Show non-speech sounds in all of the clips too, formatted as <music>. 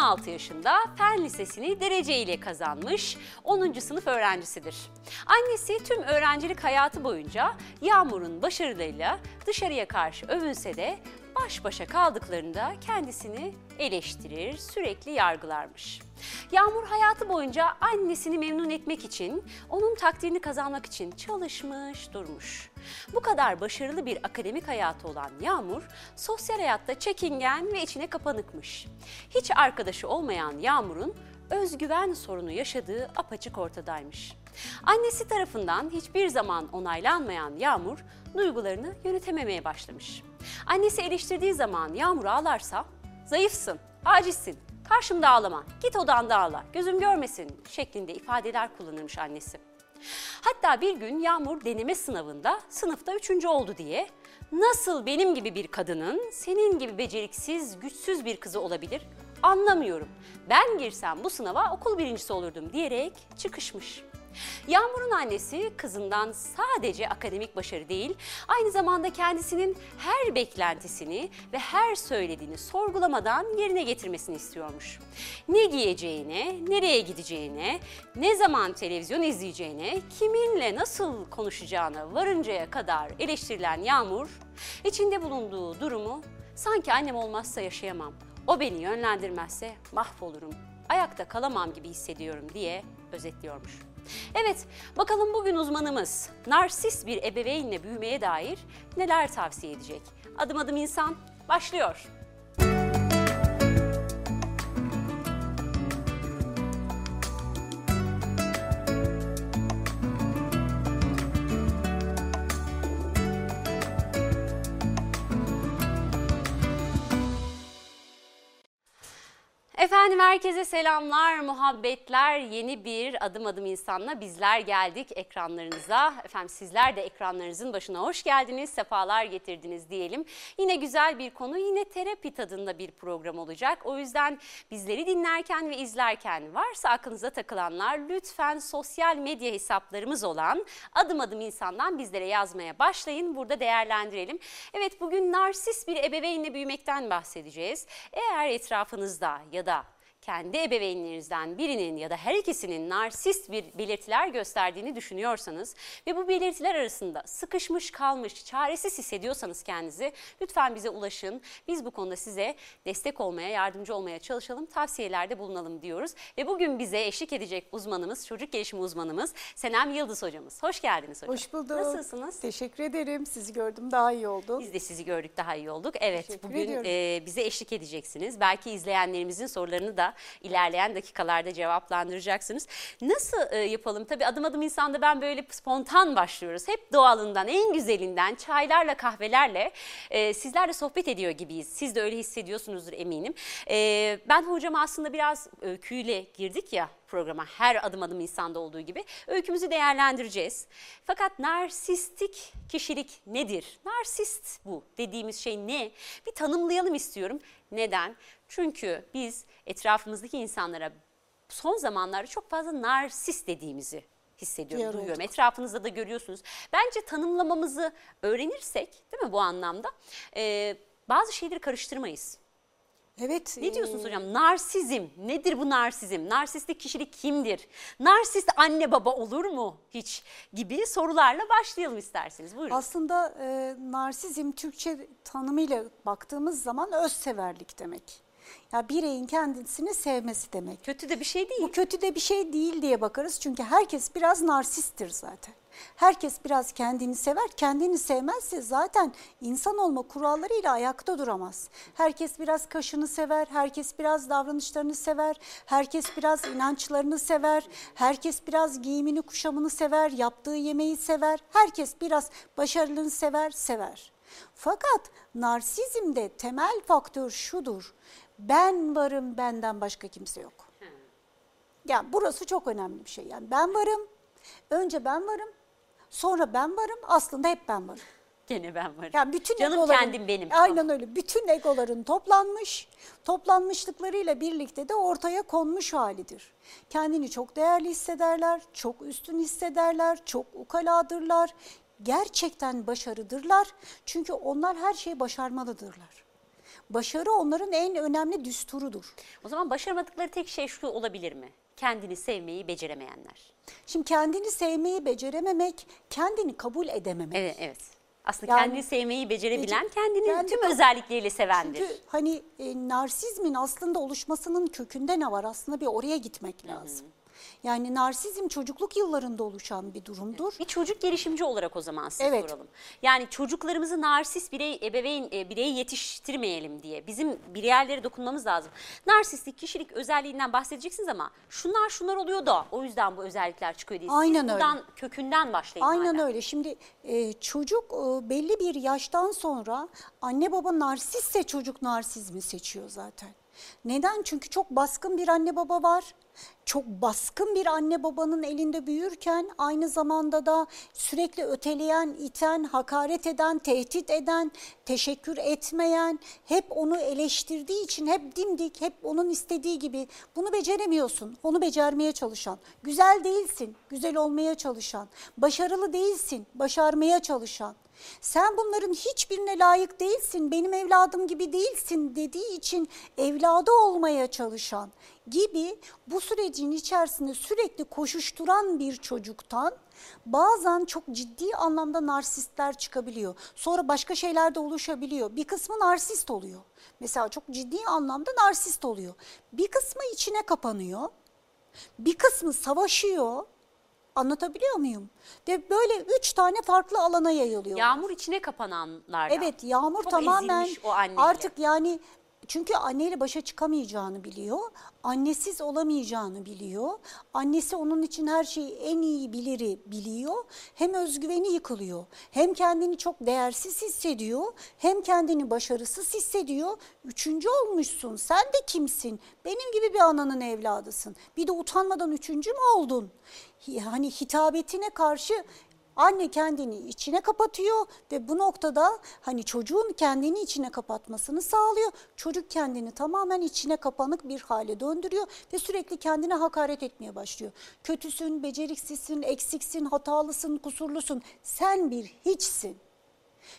Yağmur 16 yaşında Fen Lisesi'ni dereceyle kazanmış 10. sınıf öğrencisidir. Annesi tüm öğrencilik hayatı boyunca Yağmur'un başarılarıyla dışarıya karşı övünse de baş başa kaldıklarında kendisini eleştirir, sürekli yargılarmış. Yağmur hayatı boyunca annesini memnun etmek için, onun takdirini kazanmak için çalışmış, durmuş. Bu kadar başarılı bir akademik hayatı olan Yağmur, sosyal hayatta çekingen ve içine kapanıkmış. Hiç arkadaşı olmayan Yağmur'un özgüven sorunu yaşadığı apaçık ortadaymış. Annesi tarafından hiçbir zaman onaylanmayan Yağmur duygularını yönetememeye başlamış. Annesi eleştirdiği zaman Yağmur ağlarsa zayıfsın, acizsin, karşımda ağlama, git odanda ağla, gözüm görmesin şeklinde ifadeler kullanırmış annesi. Hatta bir gün Yağmur deneme sınavında sınıfta üçüncü oldu diye nasıl benim gibi bir kadının senin gibi beceriksiz, güçsüz bir kızı olabilir anlamıyorum. Ben girsem bu sınava okul birincisi olurdum diyerek çıkışmış. Yağmur'un annesi kızından sadece akademik başarı değil, aynı zamanda kendisinin her beklentisini ve her söylediğini sorgulamadan yerine getirmesini istiyormuş. Ne giyeceğine, nereye gideceğine, ne zaman televizyon izleyeceğine, kiminle nasıl konuşacağına varıncaya kadar eleştirilen Yağmur, içinde bulunduğu durumu sanki annem olmazsa yaşayamam, o beni yönlendirmezse mahvolurum, ayakta kalamam gibi hissediyorum diye özetliyormuş. Evet, bakalım bugün uzmanımız narsist bir ebeveynle büyümeye dair neler tavsiye edecek? Adım adım insan başlıyor. Efendim herkese selamlar, muhabbetler. Yeni bir adım adım insanla bizler geldik ekranlarınıza. Efendim sizler de ekranlarınızın başına hoş geldiniz, sefalar getirdiniz diyelim. Yine güzel bir konu, yine terapi tadında bir program olacak. O yüzden bizleri dinlerken ve izlerken varsa aklınıza takılanlar lütfen sosyal medya hesaplarımız olan adım adım insandan bizlere yazmaya başlayın. Burada değerlendirelim. Evet bugün narsist bir ebeveynle büyümekten bahsedeceğiz. Eğer etrafınızda ya da kendi ebeveynlerinizden birinin ya da her ikisinin narsist bir belirtiler gösterdiğini düşünüyorsanız ve bu belirtiler arasında sıkışmış kalmış, çaresiz hissediyorsanız kendinizi lütfen bize ulaşın. Biz bu konuda size destek olmaya, yardımcı olmaya çalışalım, tavsiyelerde bulunalım diyoruz. Ve bugün bize eşlik edecek uzmanımız, çocuk gelişimi uzmanımız Senem Yıldız hocamız. Hoş geldiniz hocam. Hoş bulduk. Nasılsınız? Teşekkür ederim. Sizi gördüm daha iyi oldu. Biz de sizi gördük daha iyi olduk. Evet Teşekkür bugün ediyorum. e, bize eşlik edeceksiniz. Belki izleyenlerimizin sorularını da ilerleyen dakikalarda cevaplandıracaksınız. Nasıl e, yapalım? Tabii adım adım insanda ben böyle spontan başlıyoruz. Hep doğalından, en güzelinden, çaylarla, kahvelerle e, sizlerle sohbet ediyor gibiyiz. Siz de öyle hissediyorsunuzdur eminim. E, ben hocama aslında biraz öyküyle girdik ya programa her adım adım insanda olduğu gibi öykümüzü değerlendireceğiz. Fakat narsistik kişilik nedir? Narsist bu dediğimiz şey ne? Bir tanımlayalım istiyorum. Neden? Çünkü biz etrafımızdaki insanlara son zamanlarda çok fazla narsist dediğimizi hissediyorum, Duyar duyuyorum. olduk. Etrafınızda da görüyorsunuz. Bence tanımlamamızı öğrenirsek değil mi bu anlamda e, bazı şeyleri karıştırmayız. Evet. Ne e, diyorsunuz hocam? Narsizm. Nedir bu narsizm? Narsistik kişilik kimdir? Narsist anne baba olur mu hiç? Gibi sorularla başlayalım isterseniz. Buyurun. Aslında e, narsizm Türkçe tanımıyla baktığımız zaman özseverlik demek. Ya bireyin kendisini sevmesi demek. Kötü de bir şey değil. Bu kötü de bir şey değil diye bakarız çünkü herkes biraz narsisttir zaten. Herkes biraz kendini sever. Kendini sevmezse zaten insan olma kurallarıyla ayakta duramaz. Herkes biraz kaşını sever, herkes biraz davranışlarını sever, herkes biraz inançlarını sever, herkes biraz giyimini kuşamını sever, yaptığı yemeği sever, herkes biraz başarılığını sever, sever. Fakat narsizmde temel faktör şudur. Ben varım, benden başka kimse yok. Yani burası çok önemli bir şey. Yani ben varım, önce ben varım, sonra ben varım, aslında hep ben varım. Gene ben varım. Yani bütün Canım egoların- kendim benim. Aynen öyle. Bütün egoların toplanmış, toplanmışlıklarıyla birlikte de ortaya konmuş halidir. Kendini çok değerli hissederler, çok üstün hissederler, çok ukaladırlar. Gerçekten başarıdırlar. Çünkü onlar her şeyi başarmalıdırlar. Başarı onların en önemli düsturudur. O zaman başaramadıkları tek şey şu olabilir mi? Kendini sevmeyi beceremeyenler. Şimdi kendini sevmeyi becerememek, kendini kabul edememek. Evet, evet. Aslında Yani- kendini sevmeyi becerebilen, Bece- kendini kendi tüm özellikleriyle sevendir. Çünkü hani e, narsizmin aslında oluşmasının kökünde ne var? Aslında bir oraya gitmek lazım. Yani narsizm çocukluk yıllarında oluşan bir durumdur. Bir çocuk gelişimci olarak o zaman size Evet. soralım. Yani çocuklarımızı narsist birey, ebeveyn e, bireyi yetiştirmeyelim diye bizim bireyerlere dokunmamız lazım. Narsistik kişilik özelliğinden bahsedeceksiniz ama şunlar şunlar oluyor da o yüzden bu özellikler çıkıyor diye. Siz Aynen öyle. buradan kökünden başlayın. Aynen hala. öyle. Şimdi e, çocuk e, belli bir yaştan sonra anne baba narsistse çocuk narsizmi seçiyor zaten. Neden? Çünkü çok baskın bir anne baba var. Çok baskın bir anne babanın elinde büyürken aynı zamanda da sürekli öteleyen, iten, hakaret eden, tehdit eden, teşekkür etmeyen, hep onu eleştirdiği için hep dimdik, hep onun istediği gibi bunu beceremiyorsun. Onu becermeye çalışan, güzel değilsin, güzel olmaya çalışan, başarılı değilsin, başarmaya çalışan. Sen bunların hiçbirine layık değilsin, benim evladım gibi değilsin dediği için evladı olmaya çalışan gibi bu sürecin içerisinde sürekli koşuşturan bir çocuktan bazen çok ciddi anlamda narsistler çıkabiliyor. Sonra başka şeyler de oluşabiliyor. Bir kısmı narsist oluyor. Mesela çok ciddi anlamda narsist oluyor. Bir kısmı içine kapanıyor. Bir kısmı savaşıyor. Anlatabiliyor muyum? Ve böyle üç tane farklı alana yayılıyor. Yağmur içine kapananlardan. Evet Yağmur Çok tamamen ezilmiş o anneyle. artık yani çünkü anneyle başa çıkamayacağını biliyor. Annesiz olamayacağını biliyor. Annesi onun için her şeyi en iyi biliri biliyor. Hem özgüveni yıkılıyor. Hem kendini çok değersiz hissediyor. Hem kendini başarısız hissediyor. Üçüncü olmuşsun. Sen de kimsin? Benim gibi bir ananın evladısın. Bir de utanmadan üçüncü mü oldun? Hani hitabetine karşı Anne kendini içine kapatıyor ve bu noktada hani çocuğun kendini içine kapatmasını sağlıyor. Çocuk kendini tamamen içine kapanık bir hale döndürüyor ve sürekli kendine hakaret etmeye başlıyor. Kötüsün, beceriksizsin, eksiksin, hatalısın, kusurlusun. Sen bir hiçsin.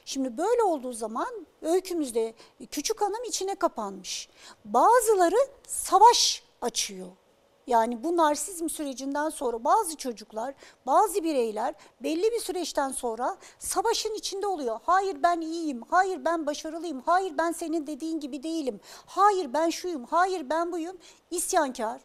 Şimdi böyle olduğu zaman öykümüzde küçük hanım içine kapanmış. Bazıları savaş açıyor. Yani bu narsizm sürecinden sonra bazı çocuklar, bazı bireyler belli bir süreçten sonra savaşın içinde oluyor. Hayır ben iyiyim, hayır ben başarılıyım, hayır ben senin dediğin gibi değilim, hayır ben şuyum, hayır ben buyum. İsyankar,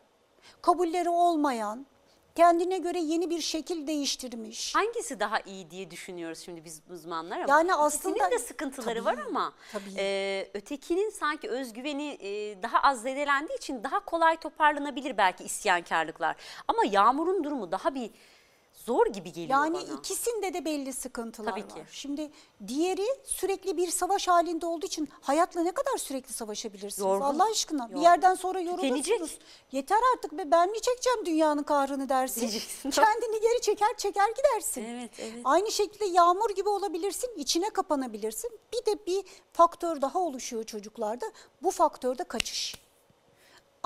kabulleri olmayan, kendine göre yeni bir şekil değiştirmiş. Hangisi daha iyi diye düşünüyoruz şimdi biz uzmanlar ama Yani aslında- de sıkıntıları var Tabii, ama tabii. e, ötekinin sanki özgüveni e, daha az zedelendiği için daha kolay toparlanabilir belki isyankarlıklar. Ama Yağmur'un durumu daha bir zor gibi geliyor Yani bana. ikisinde de belli sıkıntılar Tabii var. ki. Şimdi diğeri sürekli bir savaş halinde olduğu için hayatla ne kadar sürekli savaşabilirsiniz Yorgun. Allah aşkına? Bir Yorgun. yerden sonra Tükenecek. yorulursunuz. Yeter artık be ben mi çekeceğim dünyanın kahrını dersin. Diyeceksin. <laughs> Kendini geri çeker çeker gidersin. Evet, evet. Aynı şekilde yağmur gibi olabilirsin, içine kapanabilirsin. Bir de bir faktör daha oluşuyor çocuklarda. Bu faktör de kaçış.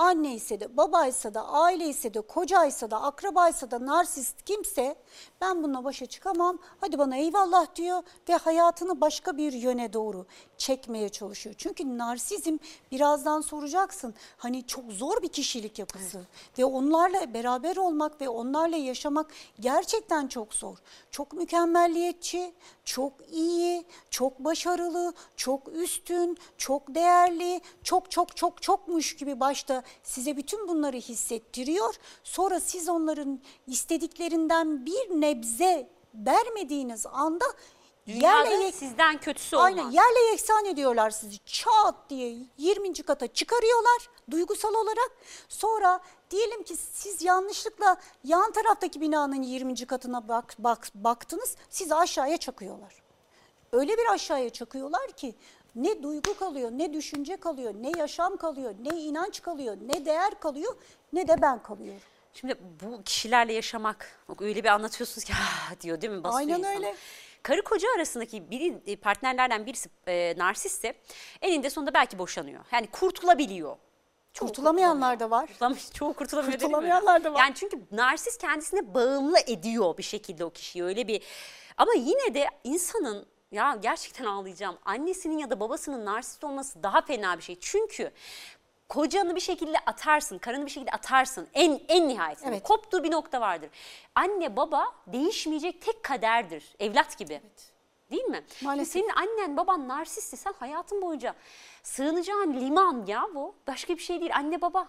Anne ise de babaysa da aile ise de kocaysa da akrabaysa da narsist kimse ben bununla başa çıkamam hadi bana eyvallah diyor ve hayatını başka bir yöne doğru çekmeye çalışıyor. Çünkü narsizm birazdan soracaksın hani çok zor bir kişilik yapısı ve onlarla beraber olmak ve onlarla yaşamak gerçekten çok zor. Çok mükemmelliyetçi, çok iyi, çok başarılı, çok üstün, çok değerli, çok çok çok çokmuş gibi başta size bütün bunları hissettiriyor. Sonra siz onların istediklerinden bir nebze vermediğiniz anda Dünyada yerle yek- sizden kötüsü olmaz. Aynen yerle yeksan ediyorlar sizi. Çat diye 20. kata çıkarıyorlar duygusal olarak. Sonra diyelim ki siz yanlışlıkla yan taraftaki binanın 20. katına bak, bak, baktınız sizi aşağıya çakıyorlar. Öyle bir aşağıya çakıyorlar ki ne duygu kalıyor, ne düşünce kalıyor, ne yaşam kalıyor, ne inanç kalıyor, ne değer kalıyor, ne de ben kalıyorum. Şimdi bu kişilerle yaşamak öyle bir anlatıyorsunuz ki <laughs> "Ah!" diyor değil mi? Basıyor Aynen insanı. öyle. Karı koca arasındaki biri e, partnerlerden birisi e, narsistse eninde sonunda belki boşanıyor. Yani kurtulabiliyor. Çoğu Kurtulamayanlar da var. Kurtulamış, çoğu kurtulamıyor? Kurtulamayanlar da var. Yani çünkü narsist kendisine bağımlı ediyor bir şekilde o kişiyi öyle bir. Ama yine de insanın Ya gerçekten ağlayacağım. Annesinin ya da babasının narsist olması daha fena bir şey. Çünkü kocanı bir şekilde atarsın, karını bir şekilde atarsın. En en nihayetinde. Evet. Koptuğu bir nokta vardır. Anne baba değişmeyecek tek kaderdir. Evlat gibi. Değil mi? Maalesef. Senin annen baban narsistse sen hayatın boyunca sığınacağın liman ya bu. Başka bir şey değil. Anne baba.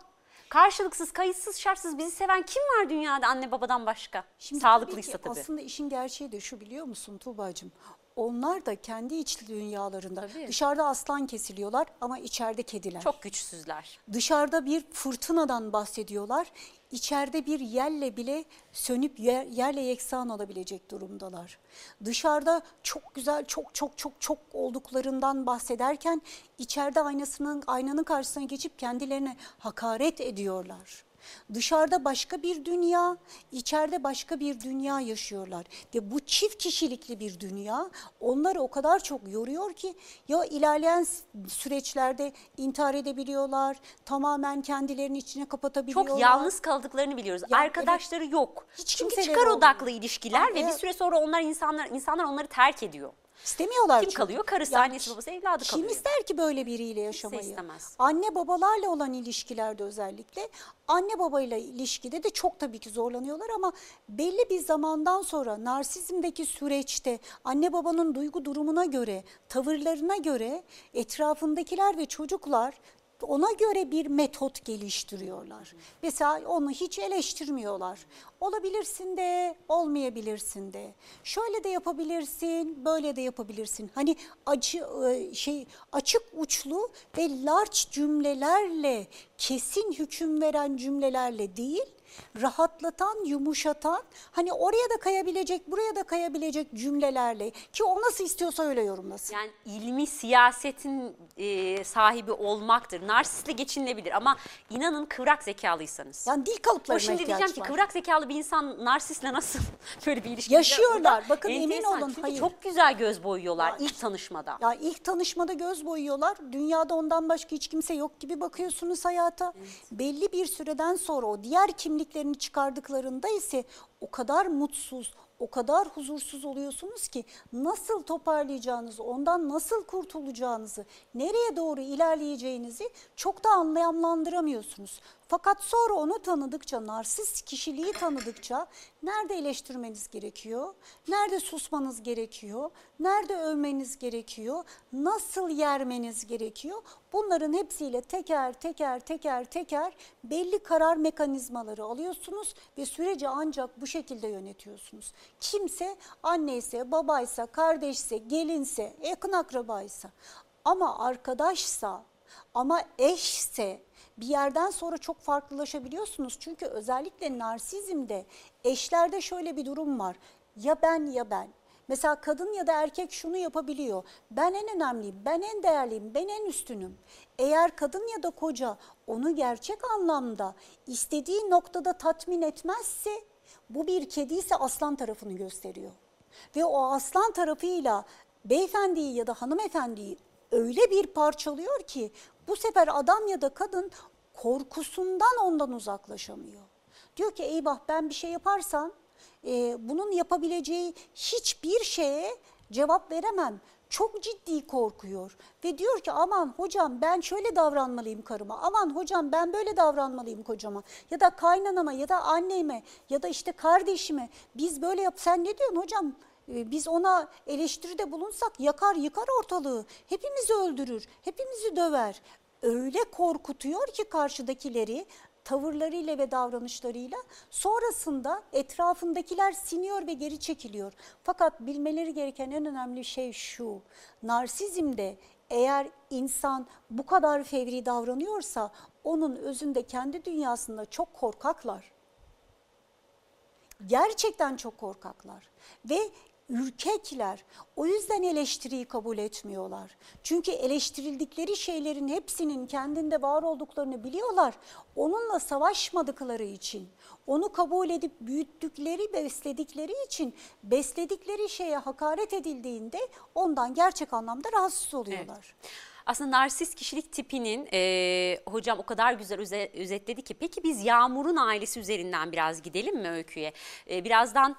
Karşılıksız, kayıtsız, şartsız bizi seven kim var dünyada anne babadan başka? Şimdi Sağlıklıysa tabii. tabii. ki Aslında işin gerçeği de şu biliyor musun Tuğba'cığım? Onlar da kendi iç dünyalarında Tabii. dışarıda aslan kesiliyorlar ama içeride kediler. Çok güçsüzler. Dışarıda bir fırtınadan bahsediyorlar. İçeride bir yerle bile sönüp yer- yerle yeksan olabilecek durumdalar. Dışarıda çok güzel, çok çok çok çok olduklarından bahsederken içeride aynasının aynanın karşısına geçip kendilerine hakaret ediyorlar. Dışarıda başka bir dünya, içeride başka bir dünya yaşıyorlar. Ve bu çift kişilikli bir dünya onları o kadar çok yoruyor ki ya ilerleyen süreçlerde intihar edebiliyorlar, tamamen kendilerini içine kapatabiliyorlar. Çok yalnız kaldıklarını biliyoruz. Ya, Arkadaşları yok. Hiç Çünkü çıkar olmuyor. odaklı ilişkiler Ama ve bir evet. süre sonra onlar insanlar insanlar onları terk ediyor. İstemiyorlar Kim çünkü. kalıyor? Karısı, Yani annesi, babası, evladı Kim kalıyor. ister ki böyle biriyle yaşamayı? istemez. Anne babalarla olan ilişkilerde özellikle anne babayla ilişkide de çok tabii ki zorlanıyorlar ama belli bir zamandan sonra narsizmdeki süreçte anne babanın duygu durumuna göre, tavırlarına göre etrafındakiler ve çocuklar ona göre bir metot geliştiriyorlar. Mesela onu hiç eleştirmiyorlar. Olabilirsin de, olmayabilirsin de. Şöyle de yapabilirsin, böyle de yapabilirsin. Hani acı e, şey açık uçlu ve large cümlelerle, kesin hüküm veren cümlelerle değil, rahatlatan, yumuşatan, hani oraya da kayabilecek, buraya da kayabilecek cümlelerle ki o nasıl istiyorsa öyle yorumlasın. Yani ilmi siyasetin e, sahibi olmaktır. Narsistle geçinilebilir ama inanın kıvrak zekalıysanız. Yani dil O kalıplarına şimdi ihtiyaç diyeceğim ki var. kıvrak zekalı bir insan narsistle nasıl <laughs> böyle bir ilişki Yaşıyorlar. O da Bakın emin olun, Çünkü hayır. çok güzel göz boyuyorlar Ya- ilk tanışmada. Ya ilk tanışmada göz boyuyorlar. Dünyada ondan başka hiç kimse yok gibi bakıyorsunuz hayata. Belli bir süreden sonra o diğer kimliklerini çıkardıklarında ise o kadar mutsuz, o kadar huzursuz oluyorsunuz ki nasıl toparlayacağınızı, ondan nasıl kurtulacağınızı, nereye doğru ilerleyeceğinizi çok da anlamlandıramıyorsunuz. Fakat sonra onu tanıdıkça, narsist kişiliği tanıdıkça nerede eleştirmeniz gerekiyor, nerede susmanız gerekiyor, nerede övmeniz gerekiyor, nasıl yermeniz gerekiyor? Bunların hepsiyle teker teker teker teker belli karar mekanizmaları alıyorsunuz ve süreci ancak bu şekilde yönetiyorsunuz. Kimse anneyse, babaysa, kardeşse, gelinse, yakın akrabaysa ama arkadaşsa ama eşse bir yerden sonra çok farklılaşabiliyorsunuz. Çünkü özellikle narsizmde eşlerde şöyle bir durum var. Ya ben ya ben. Mesela kadın ya da erkek şunu yapabiliyor. Ben en önemliyim, ben en değerliyim, ben en üstünüm. Eğer kadın ya da koca onu gerçek anlamda istediği noktada tatmin etmezse bu bir kedi ise aslan tarafını gösteriyor. Ve o aslan tarafıyla beyefendiyi ya da hanımefendiyi öyle bir parçalıyor ki bu sefer adam ya da kadın korkusundan ondan uzaklaşamıyor. Diyor ki eyvah ben bir şey yaparsam e, bunun yapabileceği hiçbir şeye cevap veremem. Çok ciddi korkuyor ve diyor ki aman hocam ben şöyle davranmalıyım karıma, aman hocam ben böyle davranmalıyım kocama ya da kaynanama ya da anneme ya da işte kardeşime biz böyle yap. Sen ne diyorsun hocam? Ee, Biz ona eleştiride bulunsak yakar yıkar ortalığı, hepimizi öldürür, hepimizi döver. Öyle korkutuyor ki karşıdakileri tavırlarıyla ve davranışlarıyla sonrasında etrafındakiler siniyor ve geri çekiliyor. Fakat bilmeleri gereken en önemli şey şu, narsizmde eğer insan bu kadar fevri davranıyorsa onun özünde kendi dünyasında çok korkaklar. Gerçekten çok korkaklar ve ürkekler. O yüzden eleştiriyi kabul etmiyorlar. Çünkü eleştirildikleri şeylerin hepsinin kendinde var olduklarını biliyorlar. Onunla savaşmadıkları için, onu kabul edip büyüttükleri, besledikleri için besledikleri şeye hakaret edildiğinde ondan gerçek anlamda rahatsız oluyorlar. Aslında narsist kişilik tipinin e, hocam o kadar güzel öze- özetledi ki. Peki biz Yağmur'un ailesi üzerinden biraz gidelim mi öyküye? E, birazdan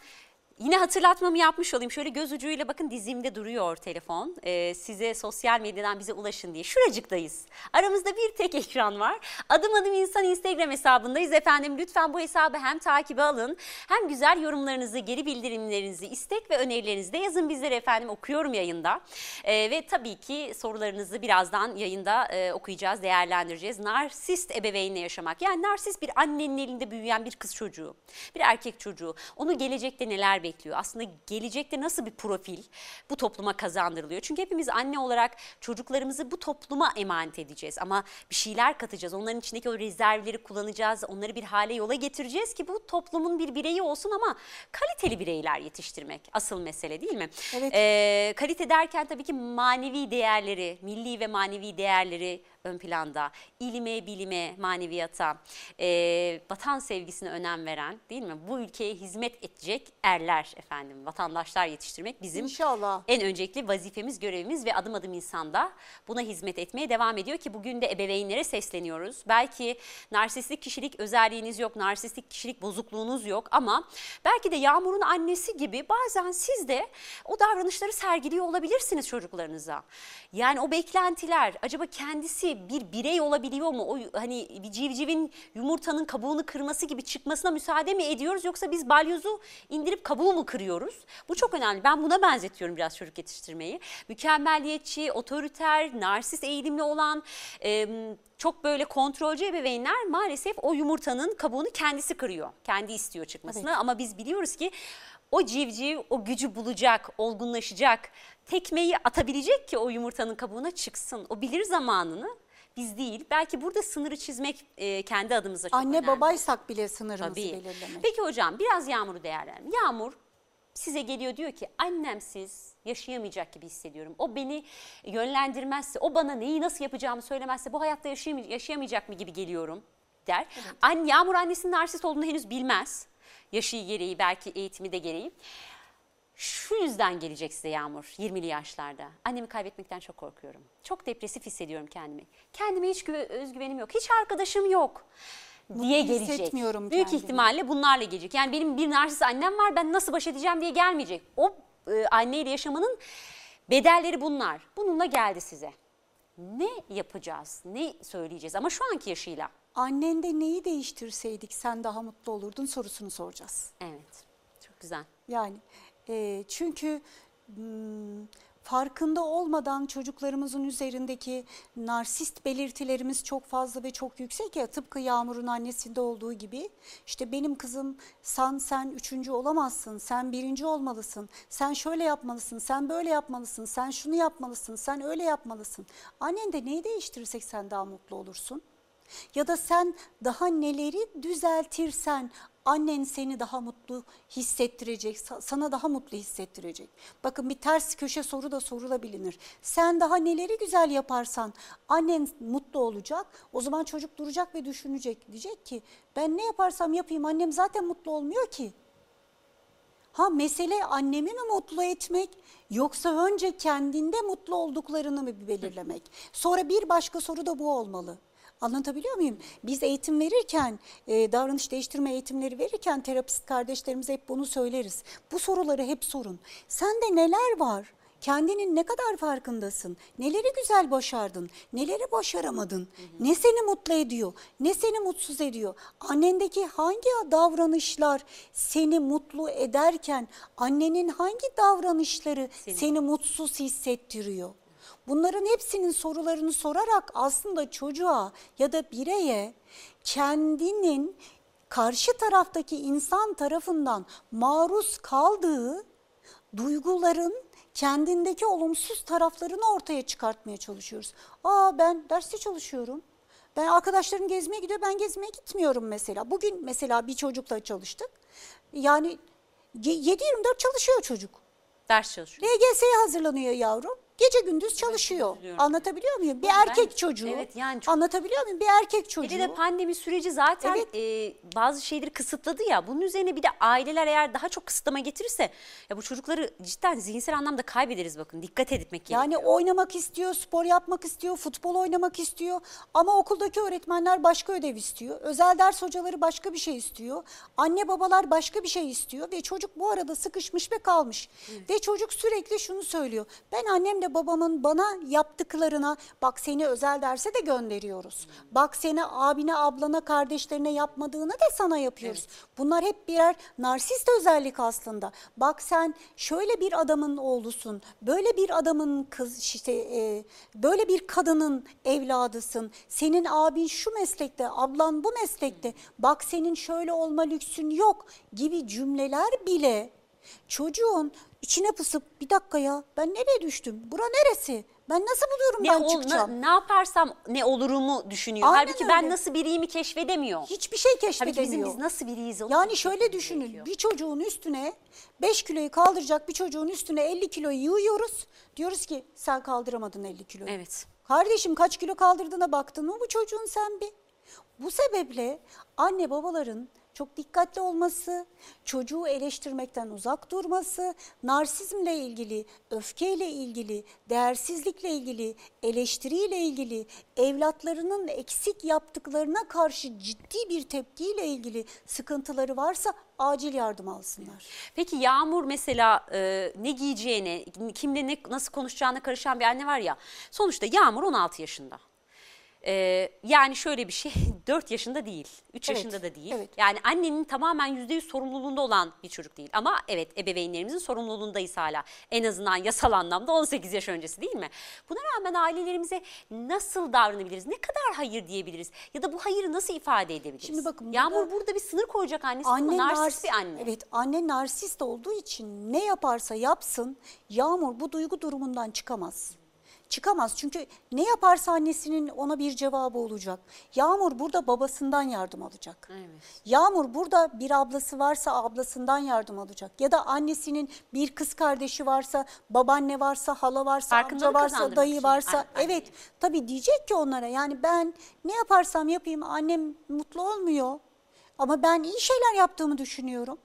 Yine hatırlatmamı yapmış olayım. Şöyle göz ucuyla bakın dizimde duruyor telefon. Ee, size sosyal medyadan bize ulaşın diye. Şuracıktayız. Aramızda bir tek ekran var. Adım adım insan Instagram hesabındayız efendim. Lütfen bu hesabı hem takibe alın hem güzel yorumlarınızı, geri bildirimlerinizi, istek ve önerilerinizi de yazın bizlere efendim. Okuyorum yayında. Ee, ve tabii ki sorularınızı birazdan yayında e, okuyacağız, değerlendireceğiz. Narsist ebeveynle yaşamak. Yani narsist bir annenin elinde büyüyen bir kız çocuğu, bir erkek çocuğu. Onu gelecekte neler bekliyor? Aslında gelecekte nasıl bir profil bu topluma kazandırılıyor? Çünkü hepimiz anne olarak çocuklarımızı bu topluma emanet edeceğiz. Ama bir şeyler katacağız. Onların içindeki o rezervleri kullanacağız. Onları bir hale yola getireceğiz ki bu toplumun bir bireyi olsun ama kaliteli bireyler yetiştirmek asıl mesele değil mi? Evet. Ee, kalite derken tabii ki manevi değerleri, milli ve manevi değerleri ön planda. İlime, bilime, maneviyata, e, vatan sevgisine önem veren değil mi? Bu ülkeye hizmet edecek erler efendim, vatandaşlar yetiştirmek bizim İnşallah. en öncelikli vazifemiz, görevimiz ve adım adım insanda buna hizmet etmeye devam ediyor ki bugün de ebeveynlere sesleniyoruz. Belki narsistik kişilik özelliğiniz yok, narsistik kişilik bozukluğunuz yok ama belki de Yağmur'un annesi gibi bazen siz de o davranışları sergiliyor olabilirsiniz çocuklarınıza. Yani o beklentiler acaba kendisi bir birey olabiliyor mu? O hani bir civcivin yumurtanın kabuğunu kırması gibi çıkmasına müsaade mi ediyoruz yoksa biz balyozu indirip kabuğu mu kırıyoruz? Bu çok önemli. Ben buna benzetiyorum biraz çocuk yetiştirmeyi. Mükemmelliyetçi, otoriter, narsist eğilimli olan e, çok böyle kontrolcü ebeveynler maalesef o yumurtanın kabuğunu kendisi kırıyor. Kendi istiyor çıkmasını Evet. ama biz biliyoruz ki o civciv o gücü bulacak, olgunlaşacak, tekmeyi atabilecek ki o yumurtanın kabuğuna çıksın. O bilir zamanını biz değil. Belki burada sınırı çizmek e, kendi adımıza çok Anne önemli. babaysak bile sınırımızı Tabii. belirlemek. Peki hocam biraz Yağmur'u değerlendirelim. Yağmur size geliyor diyor ki annemsiz yaşayamayacak gibi hissediyorum. O beni yönlendirmezse, o bana neyi nasıl yapacağımı söylemezse bu hayatta yaşayamay- yaşayamayacak mı gibi geliyorum der. An Yağmur annesinin narsist olduğunu henüz bilmez. Yaşı gereği belki eğitimi de gereği. Şu yüzden gelecek size Yağmur 20'li yaşlarda. Annemi kaybetmekten çok korkuyorum. Çok depresif hissediyorum kendimi. Kendime hiç güve- özgüvenim yok. Hiç arkadaşım yok diye gelecek. hissetmiyorum Büyük kendimi. ihtimalle bunlarla gelecek. Yani benim bir narsist annem var ben nasıl baş edeceğim diye gelmeyecek. O e, anneyle yaşamanın bedelleri bunlar. Bununla geldi size. Ne yapacağız? Ne söyleyeceğiz? Ama şu anki yaşıyla. Annende neyi değiştirseydik sen daha mutlu olurdun sorusunu soracağız. Evet. Çok güzel. Yani e, çünkü hmm, farkında olmadan çocuklarımızın üzerindeki narsist belirtilerimiz çok fazla ve çok yüksek ya tıpkı Yağmur'un annesinde olduğu gibi. İşte benim kızım sen sen üçüncü olamazsın sen birinci olmalısın sen şöyle yapmalısın sen böyle yapmalısın sen şunu yapmalısın sen öyle yapmalısın. Annen de neyi değiştirirsek sen daha mutlu olursun? Ya da sen daha neleri düzeltirsen annen seni daha mutlu hissettirecek, sa- sana daha mutlu hissettirecek. Bakın bir ters köşe soru da sorulabilir. Sen daha neleri güzel yaparsan annen mutlu olacak. O zaman çocuk duracak ve düşünecek. Diyecek ki ben ne yaparsam yapayım annem zaten mutlu olmuyor ki. Ha mesele annemi mi mutlu etmek yoksa önce kendinde mutlu olduklarını mı belirlemek? Sonra bir başka soru da bu olmalı. Anlatabiliyor muyum? Biz eğitim verirken, e, davranış değiştirme eğitimleri verirken terapist kardeşlerimize hep bunu söyleriz. Bu soruları hep sorun. Sende neler var? Kendinin ne kadar farkındasın? Neleri güzel başardın? Neleri başaramadın? Ne seni mutlu ediyor? Ne seni mutsuz ediyor? Annendeki hangi davranışlar seni mutlu ederken annenin hangi davranışları Seni- seni mutsuz hissettiriyor? Bunların hepsinin sorularını sorarak aslında çocuğa ya da bireye kendinin karşı taraftaki insan tarafından maruz kaldığı duyguların kendindeki olumsuz taraflarını ortaya çıkartmaya çalışıyoruz. Aa ben derste çalışıyorum. Ben arkadaşlarım gezmeye gidiyor, ben gezmeye gitmiyorum mesela. Bugün mesela bir çocukla çalıştık. Yani 7-24 çalışıyor çocuk. Ders çalışıyor. LGS'ye hazırlanıyor yavrum. Gece gündüz çalışıyor. üzülüyorum. Anlatabiliyor muyum? Bir Ben- erkek çocuğu. Evet, yani çok- Anlatabiliyor muyum? Bir erkek çocuğu. Bir de pandemi süreci zaten Evet. e, bazı şeyleri kısıtladı ya. Bunun üzerine bir de aileler eğer daha çok kısıtlama getirirse ya bu çocukları cidden zihinsel anlamda kaybederiz bakın. Dikkat etmek gerekiyor. Yani oynamak istiyor, spor yapmak istiyor, futbol oynamak istiyor. Ama okuldaki öğretmenler başka ödev istiyor. Özel ders hocaları başka bir şey istiyor. Anne babalar başka bir şey istiyor ve çocuk bu arada sıkışmış ve kalmış. Ve çocuk sürekli şunu söylüyor. Ben annemle babamın bana yaptıklarına bak seni özel derse de gönderiyoruz. Bak seni abine, ablana, kardeşlerine yapmadığını da sana yapıyoruz. Bunlar hep birer narsist özellik aslında. Bak sen şöyle bir adamın oğlusun, böyle bir adamın kız işte e, böyle bir kadının evladısın. Senin abin şu meslekte, ablan bu meslekte. Bak senin şöyle olma lüksün yok gibi cümleler bile çocuğun içine pısıp bir dakika ya ben nereye düştüm? Bura neresi? Ben nasıl buluyorum ne, ben ol- çıkacağım? ne, ne yaparsam ne olurumu düşünüyor. Aynen Halbuki ben öyle. nasıl biriyimi keşfedemiyor. Hiçbir şey Halbuki bizim keşfedemiyor. biz nasıl biriyiz Yani şöyle düşünün. gerekiyor. Bir çocuğun üstüne 5 kiloyu kaldıracak bir çocuğun üstüne 50 kiloyu yığıyoruz. Diyoruz ki sen kaldıramadın 50 kiloyu. Evet. Kardeşim kaç kilo kaldırdığına baktın mı bu çocuğun sen bir? Bu sebeple anne babaların çok dikkatli olması, çocuğu eleştirmekten uzak durması, narsizmle ilgili, öfkeyle ilgili, değersizlikle ilgili, eleştiriyle ilgili, evlatlarının eksik yaptıklarına karşı ciddi bir tepkiyle ilgili sıkıntıları varsa acil yardım alsınlar. Peki Yağmur mesela e, ne giyeceğine, kimle ne, nasıl konuşacağına karışan bir anne var ya. Sonuçta Yağmur 16 yaşında. E, yani şöyle bir şey <laughs> 4 yaşında değil, 3 Evet, yaşında da değil. evet. Yani annenin tamamen %100 sorumluluğunda olan bir çocuk değil. Ama evet ebeveynlerimizin sorumluluğundayız hala. En azından yasal anlamda 18 yaş öncesi değil mi? Buna rağmen ailelerimize nasıl davranabiliriz? Ne kadar hayır diyebiliriz? Ya da bu hayırı nasıl ifade edebiliriz? Şimdi bakın Yağmur burada bir sınır koyacak annesi ama narsist nars- bir anne. Evet anne narsist olduğu için ne yaparsa yapsın Yağmur bu duygu durumundan çıkamaz. Çıkamaz çünkü ne yaparsa annesinin ona bir cevabı olacak. Yağmur burada babasından yardım alacak. Evet. Yağmur burada bir ablası varsa ablasından yardım alacak. Ya da annesinin bir kız kardeşi varsa, babaanne varsa, hala varsa, amca varsa, dayı için varsa. anneye. Evet tabii diyecek ki onlara yani ben ne yaparsam yapayım annem mutlu olmuyor. Ama ben iyi şeyler yaptığımı düşünüyorum.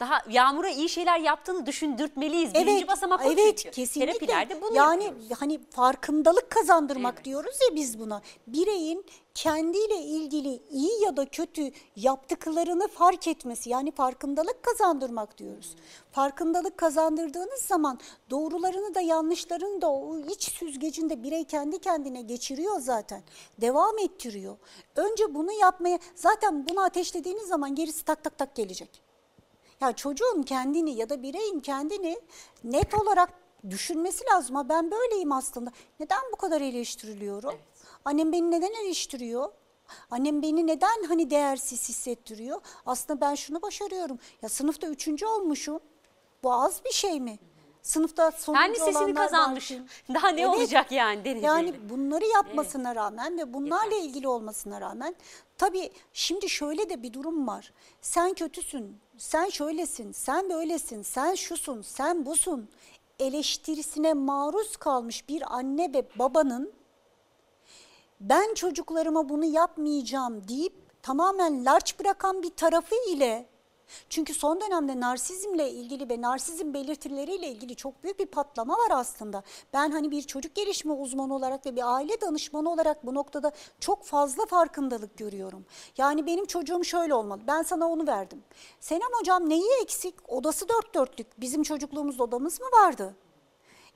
Daha Yağmur'a iyi şeyler yaptığını düşündürtmeliyiz. Birinci basamak o evet, çünkü. kesinlikle. Terapilerde bunu yani yapıyoruz. hani farkındalık kazandırmak Evet. diyoruz ya biz buna. Bireyin kendiyle ilgili iyi ya da kötü yaptıklarını fark etmesi yani farkındalık kazandırmak diyoruz. Farkındalık kazandırdığınız zaman doğrularını da yanlışlarını da o iç süzgecinde birey kendi kendine geçiriyor zaten. Devam ettiriyor. Önce bunu yapmaya zaten bunu ateşlediğiniz zaman gerisi tak tak tak gelecek. Ya çocuğun kendini ya da bireyin kendini net olarak düşünmesi lazım. Ha ben böyleyim aslında. Neden bu kadar eleştiriliyorum? Annem beni neden eleştiriyor? Annem beni neden hani değersiz hissettiriyor? Aslında ben şunu başarıyorum. Ya sınıfta üçüncü olmuşum. Bu az bir şey mi? Sınıfta sonuncu Fen lisesini olanlar var. kazanmış. <laughs> Daha ne Evet. olacak yani dereceyle? Yani bunları yapmasına rağmen ve bunlarla ilgili olmasına rağmen tabii şimdi şöyle de bir durum var. Sen kötüsün, sen şöylesin, sen böylesin, sen şusun, sen busun eleştirisine maruz kalmış bir anne ve babanın ben çocuklarıma bunu yapmayacağım deyip tamamen larç bırakan bir tarafı ile çünkü son dönemde narsizmle ilgili ve narsizm belirtileriyle ilgili çok büyük bir patlama var aslında. Ben hani bir çocuk gelişimi uzmanı olarak ve bir aile danışmanı olarak bu noktada çok fazla farkındalık görüyorum. Yani benim çocuğum şöyle olmalı. Ben sana onu verdim. Senem hocam neyi eksik? Odası dört dörtlük. Bizim çocukluğumuzda odamız mı vardı?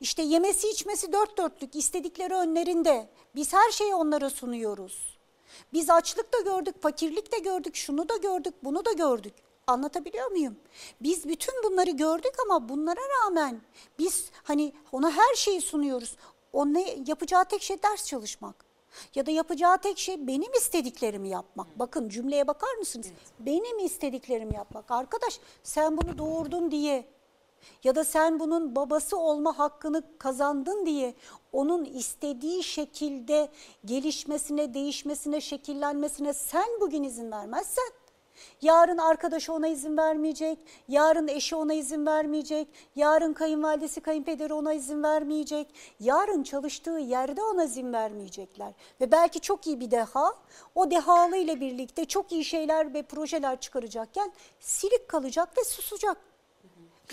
İşte yemesi içmesi dört dörtlük istedikleri önlerinde. Biz her şeyi onlara sunuyoruz. Biz açlık da gördük, fakirlik de gördük, şunu da gördük, bunu da gördük. Anlatabiliyor muyum? Biz bütün bunları gördük ama bunlara rağmen biz hani ona her şeyi sunuyoruz. O ne yapacağı tek şey ders çalışmak. Ya da yapacağı tek şey benim istediklerimi yapmak. Bakın cümleye bakar mısınız? Benim istediklerimi yapmak. Arkadaş sen bunu doğurdun diye ya da sen bunun babası olma hakkını kazandın diye onun istediği şekilde gelişmesine, değişmesine, şekillenmesine sen bugün izin vermezsen Yarın arkadaşı ona izin vermeyecek, yarın eşi ona izin vermeyecek, yarın kayınvalidesi kayınpederi ona izin vermeyecek, yarın çalıştığı yerde ona izin vermeyecekler. Ve belki çok iyi bir deha, o dehalı ile birlikte çok iyi şeyler ve projeler çıkaracakken silik kalacak ve susacak.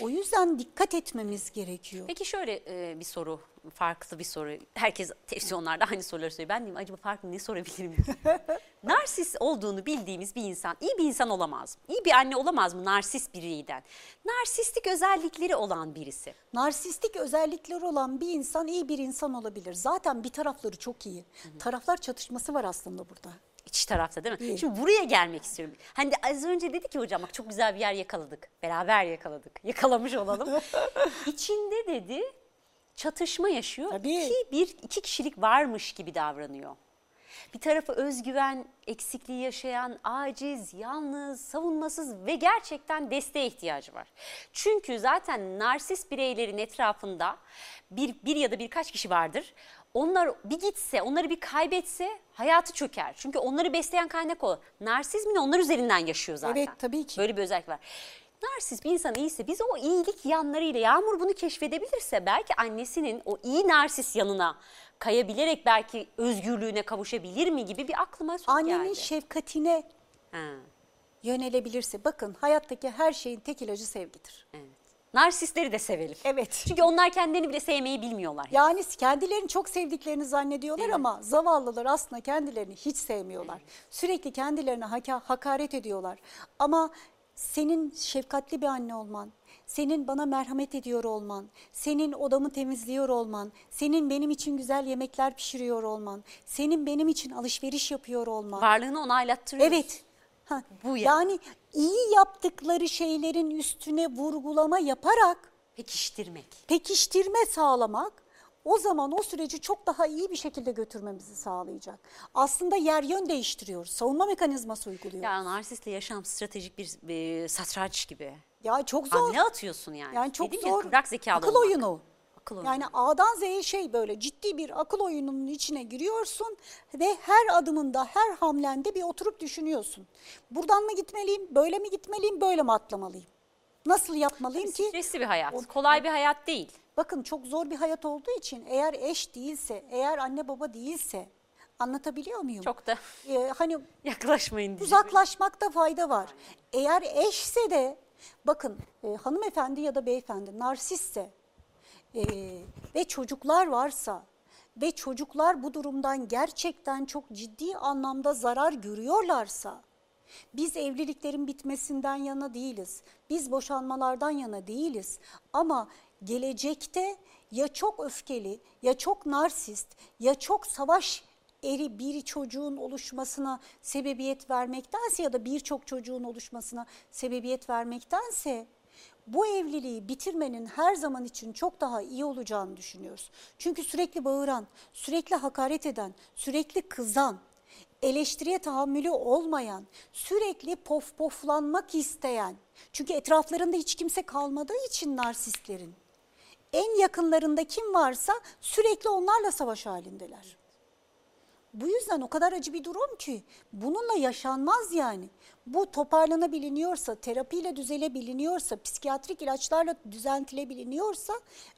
O yüzden dikkat etmemiz gerekiyor. Peki şöyle e, bir soru, farklı bir soru. Herkes televizyonlarda aynı soruları söylüyor. Ben diyeyim acaba farklı ne sorabilir miyim? <laughs> Narsist olduğunu bildiğimiz bir insan iyi bir insan olamaz mı? İyi bir anne olamaz mı narsist biriyden? Narsistik özellikleri olan birisi. Narsistik özellikleri olan bir insan iyi bir insan olabilir. Zaten bir tarafları çok iyi. Taraflar çatışması var aslında burada. İç tarafta değil mi? Değil. Şimdi buraya gelmek istiyorum. Hani de az önce dedi ki hocam bak çok güzel bir yer yakaladık. Beraber yakaladık. <laughs> Yakalamış olalım. <laughs> İçinde dedi çatışma yaşıyor. Tabii. İki, bir, iki kişilik varmış gibi davranıyor. Bir tarafı özgüven eksikliği yaşayan, aciz, yalnız, savunmasız ve gerçekten desteğe ihtiyacı var. Çünkü zaten narsist bireylerin etrafında bir, bir ya da birkaç kişi vardır. Onlar bir gitse, onları bir kaybetse hayatı çöker. Çünkü onları besleyen kaynak o. Narsizmin onlar üzerinden yaşıyor zaten. Evet, tabii ki. Böyle bir özellik var. Narsist bir insan iyiyse biz o iyilik yanlarıyla Yağmur bunu keşfedebilirse belki annesinin o iyi narsist yanına kayabilerek belki özgürlüğüne kavuşabilir mi gibi bir aklıma çok Annenin geldi. şefkatine Ha, yönelebilirse bakın hayattaki her şeyin tek ilacı sevgidir. evet. Narsistleri de sevelim. Evet. Çünkü onlar kendilerini bile sevmeyi bilmiyorlar. Yani kendilerini çok sevdiklerini zannediyorlar ama zavallılar aslında kendilerini hiç sevmiyorlar. Sürekli kendilerine haka- hakaret ediyorlar. Ama senin şefkatli bir anne olman, senin bana merhamet ediyor olman, senin odamı temizliyor olman, senin benim için güzel yemekler pişiriyor olman, senin benim için alışveriş yapıyor olman. Varlığını onaylattırıyoruz. Evet. Ha, Bu ya. yani iyi yaptıkları şeylerin üstüne vurgulama yaparak Pekiştirmek. pekiştirme sağlamak o zaman o süreci çok daha iyi bir şekilde götürmemizi sağlayacak. Aslında yer yön değiştiriyoruz. Savunma mekanizması uyguluyoruz. Ya, Ya narsistle yaşam stratejik bir e, satranç gibi. çok zor. Hamle atıyorsun yani. Yani çok Dedim ya, zor. kıvrak zekalı akıl olmak. oyunu. Akıl oyunu. Yani A'dan Z'ye şey böyle ciddi bir akıl oyununun içine giriyorsun ve her adımında, her hamlende bir oturup düşünüyorsun. Buradan mı gitmeliyim, böyle mi gitmeliyim, böyle mi atlamalıyım? Nasıl yapmalıyım ki? Stresli bir hayat. O- Kolay bir hayat değil. Bakın çok zor bir hayat olduğu için eğer eş değilse, eğer anne baba değilse anlatabiliyor muyum? Çok da Ee, hani <laughs> yaklaşmayın diye. uzaklaşmakta fayda var. Eğer eşse de bakın e, hanımefendi ya da beyefendi narsistse e, ve çocuklar varsa ve çocuklar bu durumdan gerçekten çok ciddi anlamda zarar görüyorlarsa biz evliliklerin bitmesinden yana değiliz. Biz boşanmalardan yana değiliz. Ama gelecekte ya çok öfkeli, ya çok narsist, ya çok savaş eri bir çocuğun oluşmasına sebebiyet vermektense ya da birçok çocuğun oluşmasına sebebiyet vermektense bu evliliği bitirmenin her zaman için çok daha iyi olacağını düşünüyoruz. Çünkü sürekli bağıran, sürekli hakaret eden, sürekli kızan, eleştiriye tahammülü olmayan, sürekli pof poflanmak isteyen. Çünkü etraflarında hiç kimse kalmadığı için narsistlerin. En yakınlarında kim varsa sürekli onlarla savaş halindeler. Bu yüzden o kadar acı bir durum ki bununla yaşanmaz yani. Bu toparlanabiliniyorsa, terapiyle düzelebiliniyorsa, psikiyatrik ilaçlarla düzeltilebiliniyorsa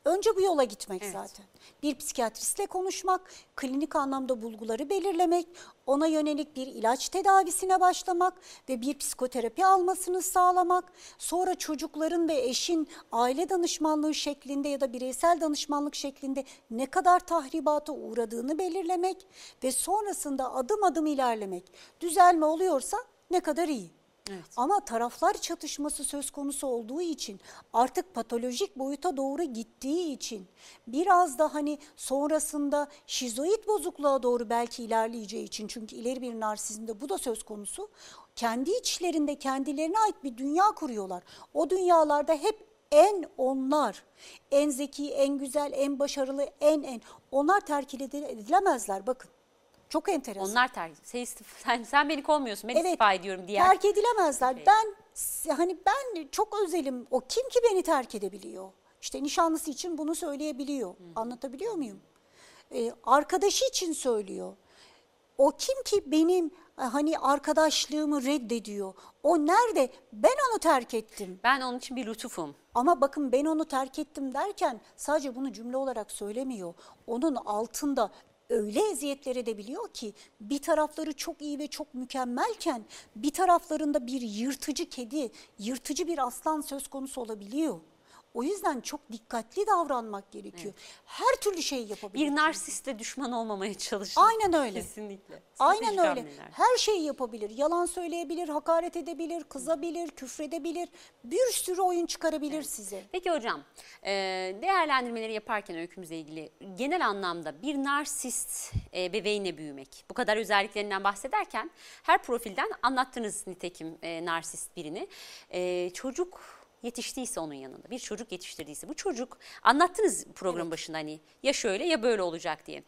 önce bu yola gitmek Evet. zaten. Bir psikiyatristle konuşmak, klinik anlamda bulguları belirlemek, ona yönelik bir ilaç tedavisine başlamak ve bir psikoterapi almasını sağlamak, sonra çocukların ve eşin aile danışmanlığı şeklinde ya da bireysel danışmanlık şeklinde ne kadar tahribata uğradığını belirlemek ve sonrasında adım adım ilerlemek. Düzelme oluyorsa ne kadar iyi. Evet. Ama taraflar çatışması söz konusu olduğu için artık patolojik boyuta doğru gittiği için biraz da hani sonrasında şizoid bozukluğa doğru belki ilerleyeceği için çünkü ileri bir narsizmde bu da söz konusu. Kendi içlerinde kendilerine ait bir dünya kuruyorlar. O dünyalarda hep en onlar, en zeki, en güzel, en başarılı, en en onlar terk edilemezler bakın. Çok enteresan. Onlar terk. Sen, <laughs> sen, sen beni kovmuyorsun. Ben istifa ediyorum diye. Terk edilemezler. Şey. Ben hani ben çok özelim. O kim ki beni terk edebiliyor? İşte nişanlısı için bunu söyleyebiliyor. Anlatabiliyor muyum? Ee, arkadaşı için söylüyor. O kim ki benim hani arkadaşlığımı reddediyor. O nerede? Ben onu terk ettim. Ben onun için bir lütufum. Ama bakın ben onu terk ettim derken sadece bunu cümle olarak söylemiyor. Onun altında öyle eziyetler edebiliyor ki bir tarafları çok iyi ve çok mükemmelken bir taraflarında bir yırtıcı kedi, yırtıcı bir aslan söz konusu olabiliyor. O yüzden çok dikkatli davranmak gerekiyor. Her türlü şeyi yapabilir. Bir narsistle düşman olmamaya çalışın. Aynen öyle. Kesinlikle. Aynen öyle. hamleler. Her şeyi yapabilir. Yalan söyleyebilir, hakaret edebilir, kızabilir, küfredebilir. Bir sürü oyun çıkarabilir size. Peki hocam, e, değerlendirmeleri yaparken öykümüzle ilgili genel anlamda bir narsist e, bebeğinle büyümek, bu kadar özelliklerinden bahsederken her profilden anlattınız nitekim e, narsist birini. Çocuk yetiştiyse onun yanında, bir çocuk yetiştirdiyse bu çocuk anlattınız program başında hani ya şöyle ya böyle olacak diye.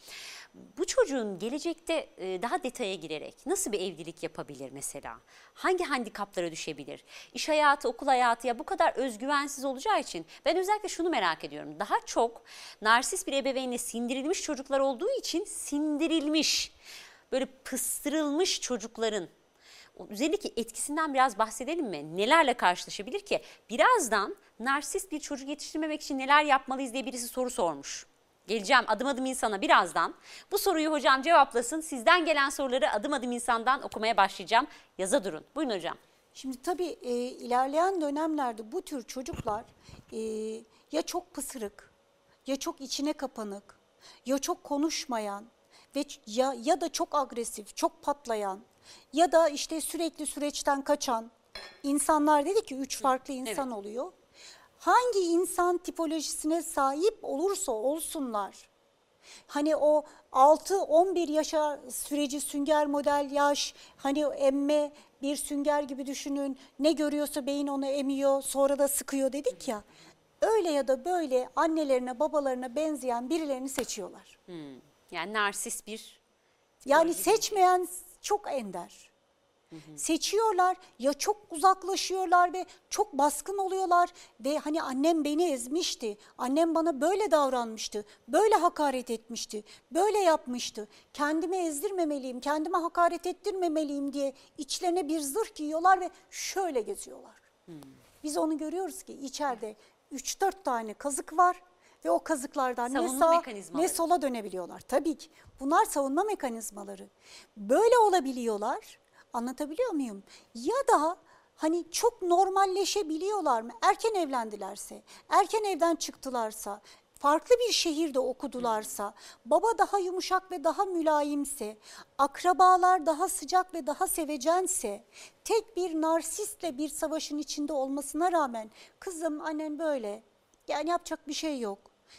Bu çocuğun gelecekte e, daha detaya girerek nasıl bir evlilik yapabilir mesela? Hangi handikaplara düşebilir? İş hayatı, okul hayatı ya bu kadar özgüvensiz olacağı için ben özellikle şunu merak ediyorum. Daha çok narsist bir ebeveynle sindirilmiş çocuklar olduğu için sindirilmiş, böyle pıstırılmış çocukların üzerindeki etkisinden biraz bahsedelim mi? Nelerle karşılaşabilir ki? Birazdan narsist bir çocuk yetiştirmemek için neler yapmalıyız diye birisi soru sormuş. Geleceğim adım adım insana birazdan. Bu soruyu hocam cevaplasın. Sizden gelen soruları adım adım insandan okumaya başlayacağım. Yaza durun. Buyurun hocam. Şimdi tabii e, ilerleyen dönemlerde bu tür çocuklar e, ya çok pısırık, ya çok içine kapanık, ya çok konuşmayan ve ya ya da çok agresif, çok patlayan ya da işte sürekli süreçten kaçan insanlar dedi ki üç farklı insan Evet. oluyor. Hangi insan tipolojisine sahip olursa olsunlar Hani o 6-11 yaşa süreci sünger model yaş, hani emme bir sünger gibi düşünün. Ne görüyorsa beyin onu emiyor, sonra da sıkıyor dedik ya. Öyle ya da böyle annelerine, babalarına benzeyen birilerini seçiyorlar. Hmm. Yani narsist bir Yani seçmeyen çok ender. Seçiyorlar ya çok uzaklaşıyorlar ve çok baskın oluyorlar ve hani annem beni ezmişti. Annem bana böyle davranmıştı. Böyle hakaret etmişti. Böyle yapmıştı. Kendimi ezdirmemeliyim, kendime hakaret ettirmemeliyim diye içlerine bir zırh giyiyorlar ve şöyle geziyorlar. Biz onu görüyoruz ki içeride 3-4 tane kazık var ve o kazıklardan ne Savunma sağa mekanizmaları. ne sola dönebiliyorlar. Tabii ki bunlar savunma mekanizmaları. Böyle olabiliyorlar. Anlatabiliyor muyum? Ya da hani çok normalleşebiliyorlar mı? Erken evlendilerse, erken evden çıktılarsa, farklı bir şehirde okudularsa, baba daha yumuşak ve daha mülayimse, akrabalar daha sıcak ve daha sevecense, tek bir narsistle bir savaşın içinde olmasına rağmen kızım annen böyle, yani yapacak bir şey yok.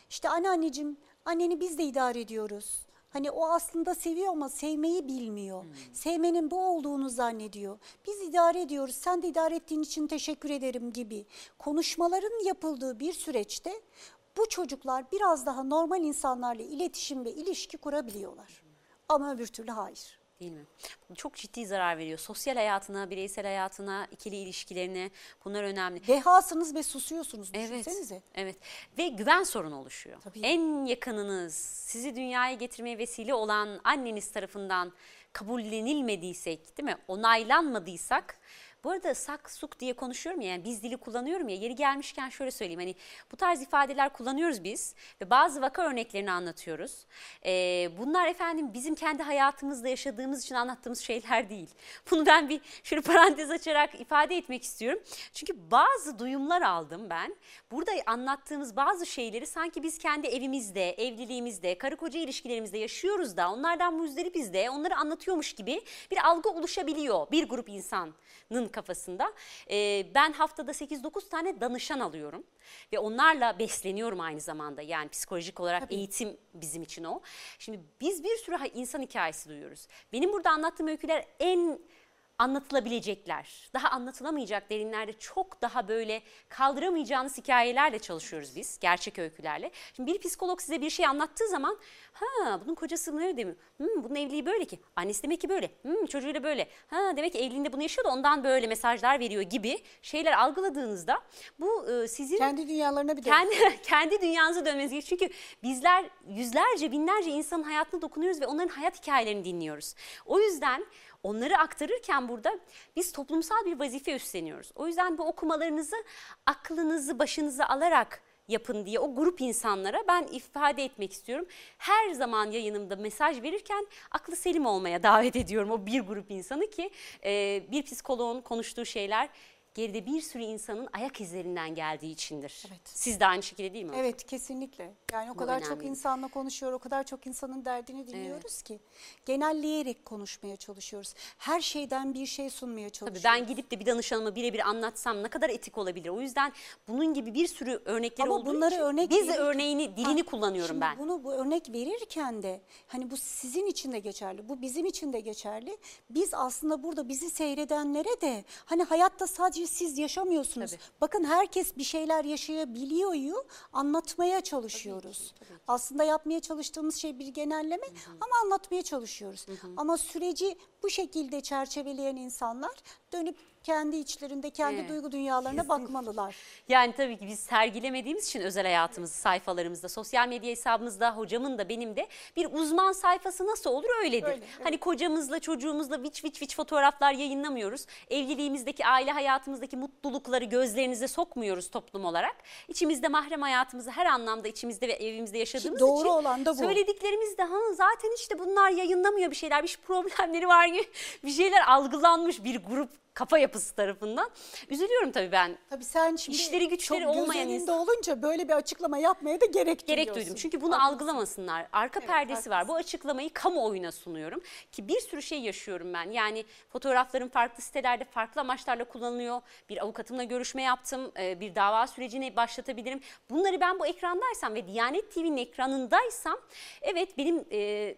İşte anneanneciğim, anneni biz de idare ediyoruz. Hani o aslında seviyor ama sevmeyi bilmiyor. Sevmenin bu olduğunu zannediyor. Biz idare ediyoruz, sen de idare ettiğin için teşekkür ederim gibi konuşmaların yapıldığı bir süreçte bu çocuklar biraz daha normal insanlarla iletişim ve ilişki kurabiliyorlar. Ama öbür türlü hayır. Değil mi? Çok ciddi zarar veriyor. Sosyal hayatına, bireysel hayatına, ikili ilişkilerine bunlar önemli. Dehasınız ve susuyorsunuz Evet. düşünsenize. Evet. Ve güven sorunu oluşuyor. Tabii. En yakınınız, sizi dünyaya getirmeye vesile olan anneniz tarafından kabullenilmediysek, değil mi? Onaylanmadıysak bu arada sak suk diye konuşuyorum ya yani biz dili kullanıyorum ya yeri gelmişken şöyle söyleyeyim hani bu tarz ifadeler kullanıyoruz biz ve bazı vaka örneklerini anlatıyoruz. Ee, bunlar efendim bizim kendi hayatımızda yaşadığımız için anlattığımız şeyler değil. <laughs> Bunu ben bir şöyle parantez açarak ifade etmek istiyorum. Çünkü bazı duyumlar aldım ben. Burada anlattığımız bazı şeyleri sanki biz kendi evimizde, evliliğimizde, karı koca ilişkilerimizde yaşıyoruz da onlardan muzdaripiz de onları anlatıyormuş gibi bir algı oluşabiliyor bir grup insanın kafasında. Ee, ben haftada 8-9 tane danışan alıyorum ve onlarla besleniyorum aynı zamanda. Yani psikolojik olarak eğitim bizim için o. Şimdi biz bir sürü insan hikayesi duyuyoruz. Benim burada anlattığım öyküler en anlatılabilecekler, daha anlatılamayacak derinlerde çok daha böyle kaldıramayacağınız hikayelerle çalışıyoruz biz, gerçek öykülerle. Şimdi bir psikolog size bir şey anlattığı zaman, ha bunun kocası böyle değil mi? Hmm, bunun evliliği böyle ki, annesi demek ki böyle, hmm, çocuğuyla böyle, ha demek ki evliliğinde bunu yaşıyor da ondan böyle mesajlar veriyor gibi şeyler algıladığınızda bu e, sizin Kendi dünyalarına bir kendi <laughs> kendi dünyanıza dönmeniz gerekiyor. Çünkü bizler yüzlerce, binlerce insanın hayatına dokunuyoruz ve onların hayat hikayelerini dinliyoruz. O yüzden onları aktarırken burada biz toplumsal bir vazife üstleniyoruz. O yüzden bu okumalarınızı aklınızı başınıza alarak yapın diye o grup insanlara ben ifade etmek istiyorum. Her zaman yayınımda mesaj verirken aklı selim olmaya davet ediyorum o bir grup insanı ki bir psikoloğun konuştuğu şeyler geride bir sürü insanın ayak izlerinden geldiği içindir. Evet. Siz de aynı şekilde değil mi? Evet kesinlikle. Yani o Bu kadar çok önemli. insanla konuşuyor, o kadar çok insanın derdini dinliyoruz ki. Genelleyerek konuşmaya çalışıyoruz. Her şeyden bir şey sunmaya Tabii çalışıyoruz. ben gidip de bir danışanıma birebir anlatsam ne kadar etik olabilir. O yüzden bunun gibi bir sürü örnekleri Ama olduğu bunları için örnek biz verirken- örneğini, dilini Ha, kullanıyorum şimdi ben. Bunu bu örnek verirken de hani bu sizin için de geçerli, bu bizim için de geçerli. Biz aslında burada bizi seyredenlere de hani hayatta sadece siz yaşamıyorsunuz. Tabii. Bakın herkes bir şeyler yaşayabiliyor, anlatmaya çalışıyoruz. Aslında yapmaya çalıştığımız şey bir genelleme ama anlatmaya çalışıyoruz. Ama süreci bu şekilde çerçeveleyen insanlar dönüp kendi içlerinde kendi Evet. duygu dünyalarına bakmalılar. Yani tabii ki biz sergilemediğimiz için özel hayatımızı sayfalarımızda, sosyal medya hesabımızda, hocamın da benim de bir uzman sayfası nasıl olur öyledir. Öyle, evet. Hani kocamızla, çocuğumuzla viç viç viç fotoğraflar yayınlamıyoruz. Evliliğimizdeki, aile hayatımızdaki mutlulukları gözlerinize sokmuyoruz toplum olarak. İçimizde mahrem hayatımızı her anlamda içimizde ve evimizde yaşadığımız doğru için olan da bu. söylediklerimiz de ha, zaten işte bunlar yayınlamıyor bir şeyler, bir problemleri var gibi <laughs> bir şeyler algılanmış bir grup kafa yapısı tarafından. Üzülüyorum tabii ben. Tabii sen şimdi İşleri güçleri çok olmayan insan- olunca böyle bir açıklama yapmaya da gerek, Gerek duyuyorsun. duydum. Çünkü bunu Haklısın. algılamasınlar. Arka Evet, perdesi var. haklısın. Bu açıklamayı kamuoyuna sunuyorum. Ki bir sürü şey yaşıyorum ben. Yani fotoğraflarım farklı sitelerde farklı amaçlarla kullanılıyor. Bir avukatımla görüşme yaptım. Ee, Bir dava sürecini başlatabilirim. Bunları ben bu ekrandaysam ve Diyanet TV'nin ekranındaysam evet benim e,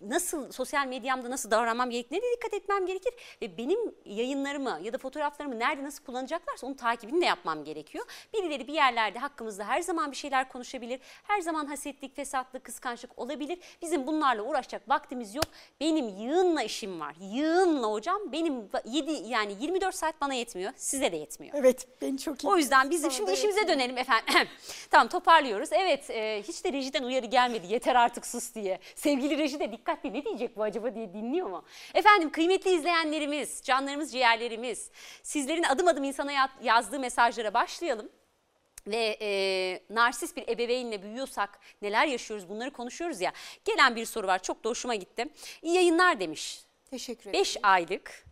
nasıl sosyal medyamda nasıl davranmam gerektiğine de dikkat etmem gerekir ve benim yayınlarımı ya da fotoğraflarımı nerede nasıl kullanacaklarsa onun takibini de yapmam gerekiyor. Birileri bir yerlerde hakkımızda her zaman bir şeyler konuşabilir. Her zaman hasetlik, fesatlık, kıskançlık olabilir. Bizim bunlarla uğraşacak vaktimiz yok. Benim yığınla işim var. Yığınla hocam benim 7 yani 24 saat bana yetmiyor. Size de yetmiyor. Evet beni çok iyi. O yüzden bizim Sana şimdi işimize yetmiyor. dönelim efendim. <clears throat> tamam toparlıyoruz. Evet e, hiç de rejiden uyarı gelmedi yeter artık sus diye. Sevgili reji de dikkatli ne diyecek bu acaba diye dinliyor mu? Efendim kıymetli izleyenlerimiz, canlarımız, ciğerlerimiz sizlerin adım adım insana ya- yazdığı mesajlara başlayalım. Ve e, narsist bir ebeveynle büyüyorsak neler yaşıyoruz bunları konuşuyoruz ya. Gelen bir soru var çok da hoşuma gitti. İyi yayınlar demiş. Teşekkür ederim. 5 aylık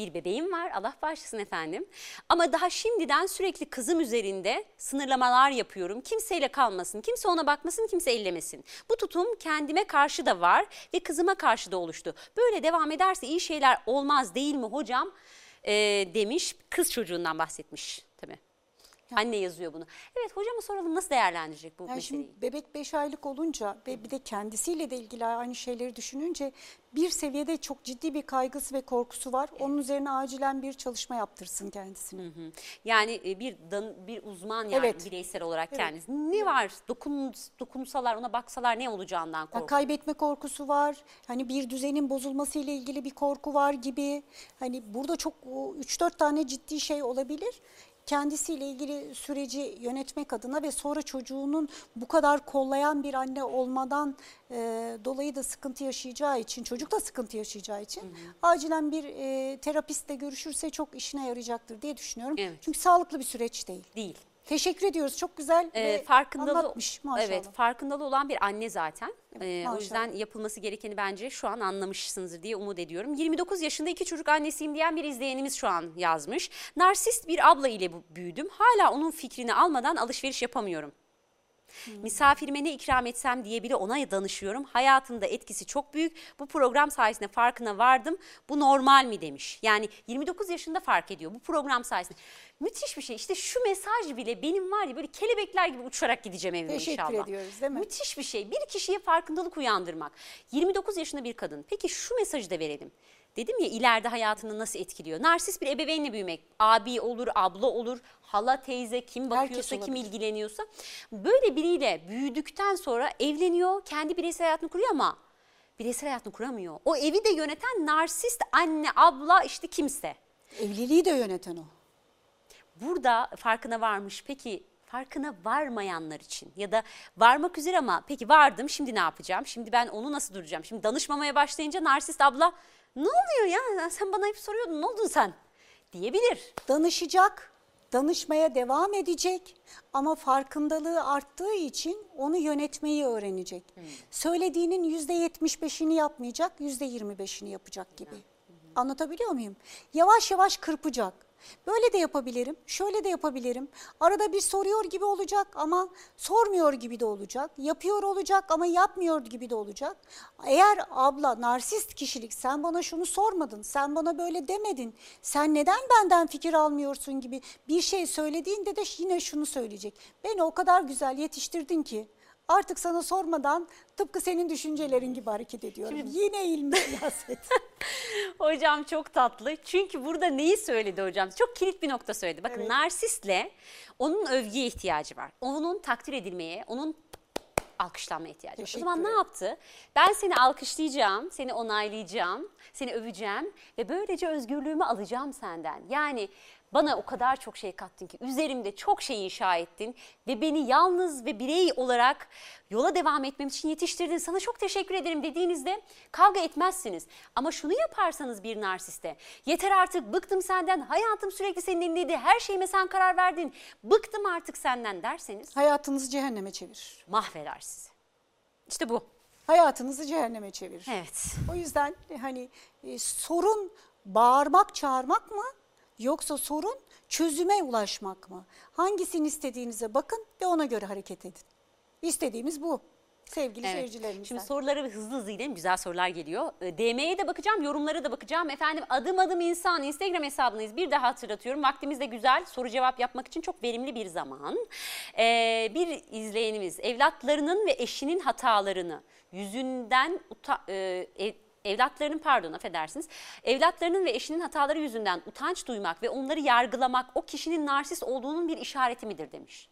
bir bebeğim var Allah bağışlasın efendim. Ama daha şimdiden sürekli kızım üzerinde sınırlamalar yapıyorum. Kimseyle kalmasın, kimse ona bakmasın, kimse ellemesin. Bu tutum kendime karşı da var ve kızıma karşı da oluştu. Böyle devam ederse iyi şeyler olmaz değil mi hocam? Ee, demiş kız çocuğundan bahsetmiş. Anne yazıyor bunu. Evet hocama soralım nasıl değerlendirecek bu Yani meseleyi? şimdi bebek 5 aylık olunca ve bir de kendisiyle de ilgili aynı şeyleri düşününce bir seviyede çok ciddi bir kaygısı ve korkusu var. Onun üzerine acilen bir çalışma yaptırsın kendisine. Hı. Yani e, bir dan, bir uzman yani Evet. bireysel olarak Evet. kendisi. Ne var? Dokun, dokunsalar ona baksalar ne olacağından Ya korkuyor. kaybetme korkusu var. Hani bir düzenin bozulması ile ilgili bir korku var gibi. Hani burada çok 3-4 tane ciddi şey olabilir. Kendisiyle ilgili süreci yönetmek adına ve sonra çocuğunun bu kadar kollayan bir anne olmadan e, dolayı da sıkıntı yaşayacağı için, çocuk da sıkıntı yaşayacağı için acilen bir e, terapistle görüşürse çok işine yarayacaktır diye düşünüyorum. Evet. Çünkü sağlıklı bir süreç değil. Değil. Teşekkür ediyoruz. Çok güzel Ee, ve farkındalı anlatmış maşallah. Evet, farkındalı olan bir anne zaten. Evet, Ee, o yüzden yapılması gerekeni bence şu an anlamışsınızdır diye umut ediyorum. 29 yaşında iki çocuk annesiyim diyen bir izleyenimiz şu an yazmış. Narsist bir abla ile büyüdüm. Hala onun fikrini almadan alışveriş yapamıyorum. Misafirime ne ikram etsem diye bile ona danışıyorum. Hayatımda etkisi çok büyük. Bu program sayesinde farkına vardım. Bu normal mi demiş. Yani 29 yaşında fark ediyor bu program sayesinde. Müthiş bir şey. İşte şu mesaj bile benim var ya böyle kelebekler gibi uçarak gideceğim evime Teşekkür inşallah. ediyoruz, değil mi? Müthiş bir şey. Bir kişiye farkındalık uyandırmak. 29 yaşında bir kadın. Peki şu mesajı da verelim. Dedim ya ileride hayatını nasıl etkiliyor? Narsist bir ebeveynle büyümek. Abi olur, abla olur, hala teyze kim bakıyorsa, kim ilgileniyorsa. Böyle biriyle büyüdükten sonra evleniyor, kendi bireysel hayatını kuruyor ama bireysel hayatını kuramıyor. O evi de yöneten narsist anne, abla işte kimse. Evliliği de yöneten o. Burada farkına varmış. Peki farkına varmayanlar için ya da varmak üzere ama peki vardım şimdi ne yapacağım? Şimdi ben onu nasıl duracağım? Şimdi danışmamaya başlayınca narsist abla ne oluyor ya sen bana hep soruyordun ne oldun sen diyebilir. Danışacak, danışmaya devam edecek ama farkındalığı arttığı için onu yönetmeyi öğrenecek. Söylediğinin yüzde yetmiş beşini yapmayacak, yüzde yirmi beşini yapacak gibi. Anlatabiliyor muyum? Yavaş yavaş kırpacak. Böyle de yapabilirim, şöyle de yapabilirim. Arada bir soruyor gibi olacak ama sormuyor gibi de olacak. Yapıyor olacak ama yapmıyor gibi de olacak. Eğer abla narsist kişilik sen bana şunu sormadın, sen bana böyle demedin, sen neden benden fikir almıyorsun gibi bir şey söylediğinde de yine şunu söyleyecek. Beni o kadar güzel yetiştirdin ki artık sana sormadan tıpkı senin düşüncelerin gibi hareket ediyorum. Yine ilmi siyaset. <laughs> Hocam çok tatlı. Çünkü burada neyi söyledi hocam? Çok kilit bir nokta söyledi. Bakın Evet. narsistle onun övgüye ihtiyacı var. Onun takdir edilmeye, onun alkışlanmaya ihtiyacı var. O zaman ne yaptı? Ben seni alkışlayacağım, seni onaylayacağım, seni öveceğim ve böylece özgürlüğümü alacağım senden. Yani bana o kadar çok şey kattın ki üzerimde çok şey inşa ettin ve beni yalnız ve birey olarak yola devam etmem için yetiştirdin. Sana çok teşekkür ederim dediğinizde kavga etmezsiniz. Ama şunu yaparsanız bir narsiste yeter artık bıktım senden hayatım sürekli senin elindeydi her şeyime sen karar verdin bıktım artık senden derseniz Hayatınızı cehenneme çevirir. mahveder sizi. İşte bu. Hayatınızı cehenneme çevirir. Evet. O yüzden hani e, sorun bağırmak, çağırmak mı yoksa sorun çözüme ulaşmak mı? Hangisini istediğinize bakın ve ona göre hareket edin. İstediğimiz bu sevgili Evet. seyircilerimizden. Şimdi sorulara hızlı hızlı gidelim. Güzel sorular geliyor. Ee, DM'ye de bakacağım, yorumlara da bakacağım. Efendim adım adım insan Instagram hesabındayız. Bir daha hatırlatıyorum. Vaktimiz de güzel. Soru cevap yapmak için çok verimli bir zaman. Ee, bir izleyenimiz evlatlarının ve eşinin hatalarını yüzünden uta, e, ev- evlatlarının pardon affedersiniz evlatlarının ve eşinin hataları yüzünden utanç duymak ve onları yargılamak o kişinin narsist olduğunun bir işareti midir demiş.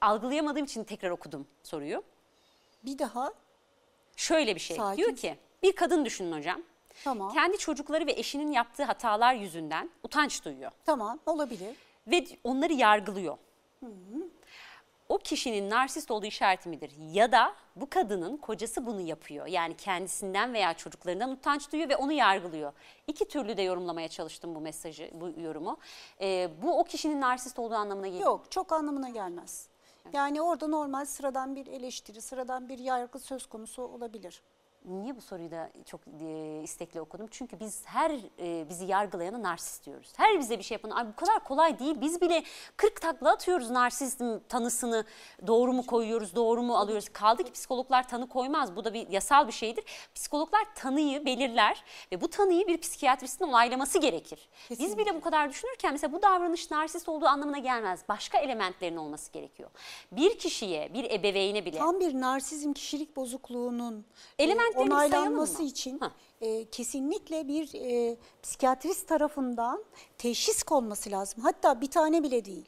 Algılayamadığım için tekrar okudum soruyu. bir daha Şöyle bir şey Sakin. diyor ki bir kadın düşünün hocam. tamam Kendi çocukları ve eşinin yaptığı hatalar yüzünden utanç duyuyor tamam olabilir. ve onları yargılıyor. O kişinin narsist olduğu işareti midir? Ya da bu kadının kocası bunu yapıyor. Yani kendisinden veya çocuklarından utanç duyuyor ve onu yargılıyor. İki türlü de yorumlamaya çalıştım bu mesajı, bu yorumu. Ee, bu o kişinin narsist olduğu anlamına geliyor. Yok çok anlamına gelmez. Yani orada normal sıradan bir eleştiri, sıradan bir yargı söz konusu olabilir. Niye bu soruyu da çok e, istekli okudum? Çünkü biz her e, bizi yargılayana narsist diyoruz. Her bize bir şey yapan, ay bu kadar kolay değil. Biz bile 40 takla atıyoruz narsizm tanısını. Doğru mu koyuyoruz, doğru mu alıyoruz? Kaldı ki psikologlar tanı koymaz. Bu da bir yasal bir şeydir. Psikologlar tanıyı belirler ve bu tanıyı bir psikiyatristin onaylaması gerekir. Biz Kesinlikle. bile bu kadar düşünürken mesela bu davranış narsist olduğu anlamına gelmez. Başka elementlerin olması gerekiyor. Bir kişiye, bir ebeveyne bile Tam bir narsizm kişilik bozukluğunun e, Elementlerini onaylanması için e, kesinlikle bir e, psikiyatrist tarafından teşhis konması lazım. Hatta bir tane bile değil.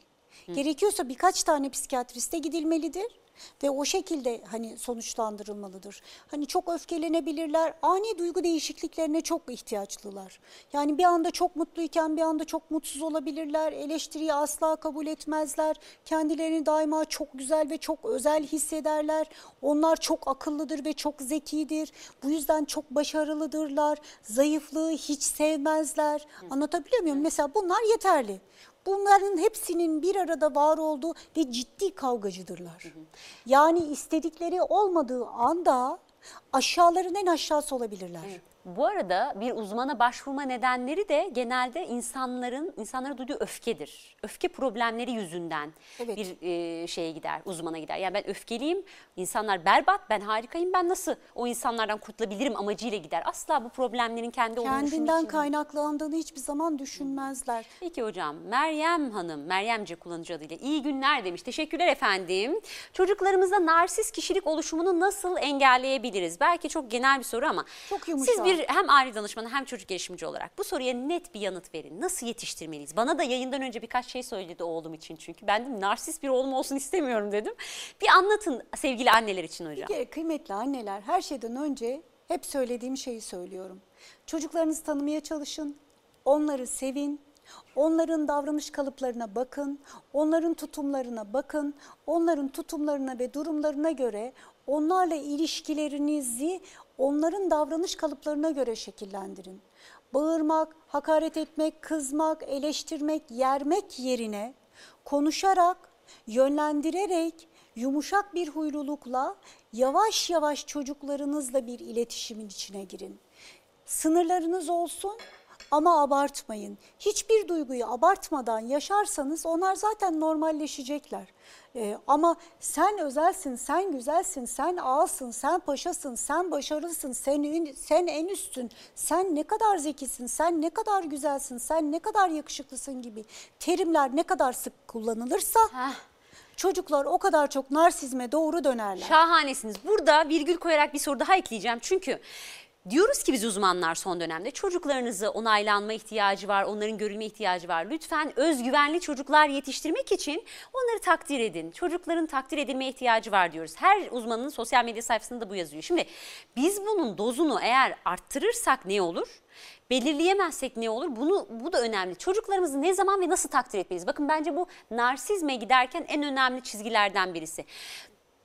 Gerekiyorsa birkaç tane psikiyatriste gidilmelidir ve o şekilde hani sonuçlandırılmalıdır. Hani çok öfkelenebilirler, ani duygu değişikliklerine çok ihtiyaçlılar. Yani bir anda çok mutluyken bir anda çok mutsuz olabilirler, eleştiriyi asla kabul etmezler, kendilerini daima çok güzel ve çok özel hissederler. Onlar çok akıllıdır ve çok zekidir. Bu yüzden çok başarılıdırlar. Zayıflığı hiç sevmezler. Anlatabiliyor muyum? Mesela bunlar yeterli. Bunların hepsinin bir arada var olduğu ve ciddi kavgacıdırlar. Yani istedikleri olmadığı anda aşağıların en aşağısı olabilirler. Bu arada bir uzmana başvurma nedenleri de genelde insanların insanlara duyduğu öfkedir. Öfke problemleri yüzünden Evet. bir e, şeye gider, uzmana gider. Yani ben öfkeliyim, insanlar berbat, ben harikayım, ben nasıl o insanlardan kurtulabilirim amacıyla gider. Asla bu problemlerin kendi olduğunu Kendinden kaynaklandığını hiçbir zaman düşünmezler. Peki hocam Meryem Hanım, Meryemce kullanıcı adıyla iyi günler demiş. Teşekkürler efendim. Çocuklarımızda narsist kişilik oluşumunu nasıl engelleyebiliriz? Belki çok genel bir soru ama Çok yumuşak. siz bir hem aile danışmanı hem çocuk gelişimci olarak bu soruya net bir yanıt verin. Nasıl yetiştirmeliyiz? Bana da yayından önce birkaç şey söyledi oğlum için çünkü. Ben de narsist bir oğlum olsun istemiyorum dedim. Bir anlatın sevgili anneler için hocam. Bir kere kıymetli anneler her şeyden önce hep söylediğim şeyi söylüyorum. Çocuklarınızı tanımaya çalışın, onları sevin, Onların davranış kalıplarına bakın, onların tutumlarına bakın, onların tutumlarına ve durumlarına göre onlarla ilişkilerinizi onların davranış kalıplarına göre şekillendirin. Bağırmak, hakaret etmek, kızmak, eleştirmek, yermek yerine konuşarak, yönlendirerek, yumuşak bir huylulukla yavaş yavaş çocuklarınızla bir iletişimin içine girin. Sınırlarınız olsun ama abartmayın. Hiçbir duyguyu abartmadan yaşarsanız onlar zaten normalleşecekler. Ee, ama sen özelsin, sen güzelsin, sen ağasın, sen paşasın, sen başarılısın, sen, sen en üstün, sen ne kadar zekisin, sen ne kadar güzelsin, sen ne kadar yakışıklısın gibi terimler ne kadar sık kullanılırsa... Heh. Çocuklar o kadar çok narsizme doğru dönerler. Şahanesiniz. Burada virgül koyarak bir soru daha ekleyeceğim. Çünkü Diyoruz ki biz uzmanlar son dönemde çocuklarınızı onaylanma ihtiyacı var, onların görülme ihtiyacı var. Lütfen özgüvenli çocuklar yetiştirmek için onları takdir edin. Çocukların takdir edilme ihtiyacı var diyoruz. Her uzmanın sosyal medya sayfasında bu yazıyor. Şimdi biz bunun dozunu eğer arttırırsak ne olur? belirleyemezsek ne olur? Bunu bu da önemli. Çocuklarımızı ne zaman ve nasıl takdir etmeliyiz? Bakın bence bu narsizme giderken en önemli çizgilerden birisi.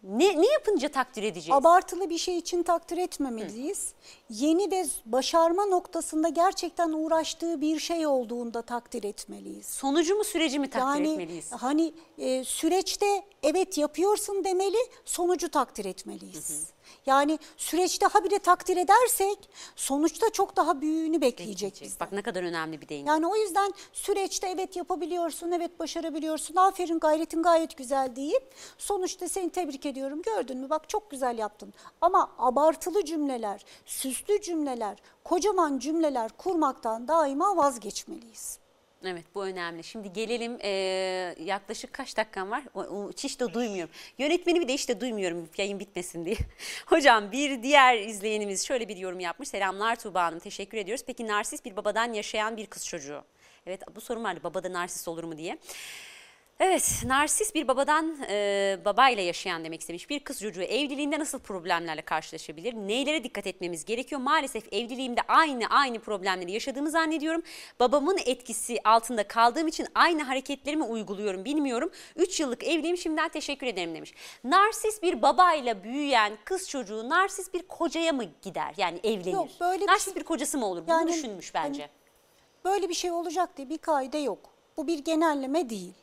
Ne, ne yapınca takdir edeceğiz? Abartılı bir şey için takdir etmemeliyiz. Hı. Yeni ve başarma noktasında gerçekten uğraştığı bir şey olduğunda takdir etmeliyiz. Sonucu mu süreci mi takdir yani, etmeliyiz? Hani e, süreçte evet yapıyorsun demeli, sonucu takdir etmeliyiz. Hı hı. Yani süreçte habire takdir edersek sonuçta çok daha büyüğünü bekleyecek bizden. Bak ne kadar önemli bir deyim. Yani o yüzden süreçte evet yapabiliyorsun, evet başarabiliyorsun, aferin gayretin gayet güzel deyip sonuçta seni tebrik ediyorum gördün mü bak çok güzel yaptın. Ama abartılı cümleler, süslü cümleler, kocaman cümleler kurmaktan daima vazgeçmeliyiz. Evet bu önemli. Şimdi gelelim e, yaklaşık kaç dakikam var? O, o, hiç de duymuyorum. Yönetmeni bir de işte duymuyorum yayın bitmesin diye. <laughs> Hocam bir diğer izleyenimiz şöyle bir yorum yapmış. Selamlar Tuğba Hanım teşekkür ediyoruz. Peki narsist bir babadan yaşayan bir kız çocuğu. Evet bu sorum vardı babada narsist olur mu diye. Evet, narsist bir babadan e, babayla yaşayan demek istemiş. Bir kız çocuğu evliliğinde nasıl problemlerle karşılaşabilir? Neylere dikkat etmemiz gerekiyor? Maalesef evliliğimde aynı aynı problemleri yaşadığımı zannediyorum. Babamın etkisi altında kaldığım için aynı hareketlerimi uyguluyorum bilmiyorum. 3 yıllık evliyim şimdiden teşekkür ederim demiş. Narsist bir babayla büyüyen kız çocuğu narsist bir kocaya mı gider? Yani evlenir. Yok, böyle narsist bir, şey, bir kocası mı olur? Bunu yani, düşünmüş bence. Hani, böyle bir şey olacak diye bir kaide yok. Bu bir genelleme değil.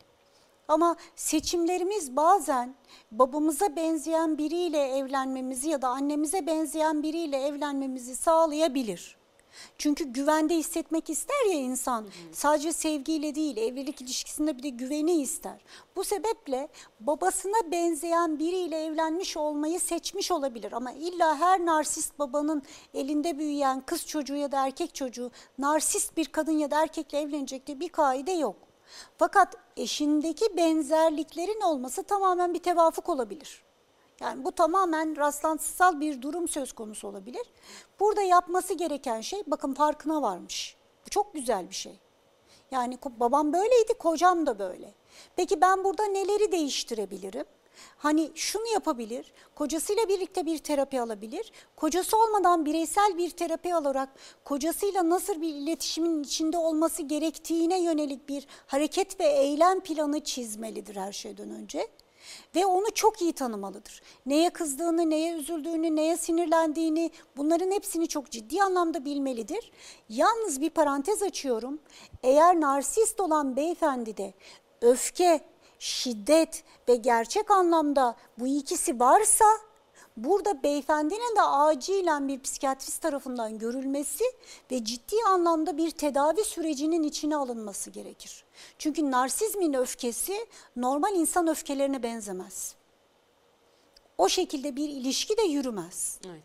Ama seçimlerimiz bazen babamıza benzeyen biriyle evlenmemizi ya da annemize benzeyen biriyle evlenmemizi sağlayabilir. Çünkü güvende hissetmek ister ya insan. Hı hı. Sadece sevgiyle değil, evlilik ilişkisinde bir de güveni ister. Bu sebeple babasına benzeyen biriyle evlenmiş olmayı seçmiş olabilir. Ama illa her narsist babanın elinde büyüyen kız çocuğu ya da erkek çocuğu narsist bir kadın ya da erkekle evlenecek diye bir kaide yok. Fakat eşindeki benzerliklerin olması tamamen bir tevafuk olabilir. Yani bu tamamen rastlantısal bir durum söz konusu olabilir. Burada yapması gereken şey bakın farkına varmış. Bu çok güzel bir şey. Yani babam böyleydi, kocam da böyle. Peki ben burada neleri değiştirebilirim? Hani şunu yapabilir, kocasıyla birlikte bir terapi alabilir, kocası olmadan bireysel bir terapi alarak kocasıyla nasıl bir iletişimin içinde olması gerektiğine yönelik bir hareket ve eylem planı çizmelidir her şeyden önce. Ve onu çok iyi tanımalıdır. Neye kızdığını, neye üzüldüğünü, neye sinirlendiğini bunların hepsini çok ciddi anlamda bilmelidir. Yalnız bir parantez açıyorum. Eğer narsist olan beyefendi de öfke, şiddet ve gerçek anlamda bu ikisi varsa burada beyefendinin de acilen bir psikiyatrist tarafından görülmesi ve ciddi anlamda bir tedavi sürecinin içine alınması gerekir. Çünkü narsizmin öfkesi normal insan öfkelerine benzemez o şekilde bir ilişki de yürümez. Evet.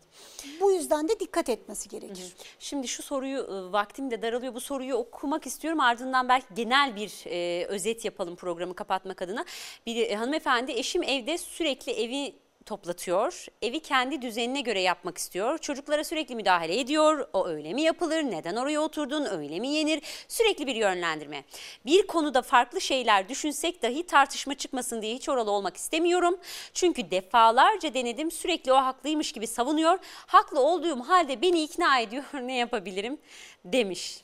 Bu yüzden de dikkat etmesi gerekir. Şimdi şu soruyu e, vaktim de daralıyor. Bu soruyu okumak istiyorum. Ardından belki genel bir e, özet yapalım programı kapatmak adına. Bir e, hanımefendi eşim evde sürekli evi toplatıyor. Evi kendi düzenine göre yapmak istiyor. Çocuklara sürekli müdahale ediyor. O öyle mi yapılır? Neden oraya oturdun? Öyle mi yenir? Sürekli bir yönlendirme. Bir konuda farklı şeyler düşünsek dahi tartışma çıkmasın diye hiç oralı olmak istemiyorum. Çünkü defalarca denedim sürekli o haklıymış gibi savunuyor. Haklı olduğum halde beni ikna ediyor. <laughs> ne yapabilirim? demiş.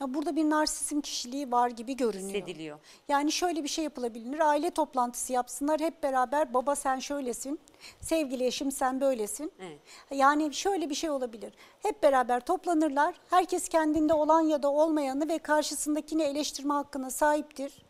Ya burada bir narsizm kişiliği var gibi görünüyor. Hissediliyor. Yani şöyle bir şey yapılabilir. Aile toplantısı yapsınlar hep beraber. Baba sen şöylesin. Sevgili eşim sen böylesin. Evet. Yani şöyle bir şey olabilir. Hep beraber toplanırlar. Herkes kendinde olan ya da olmayanı ve karşısındakini eleştirme hakkına sahiptir.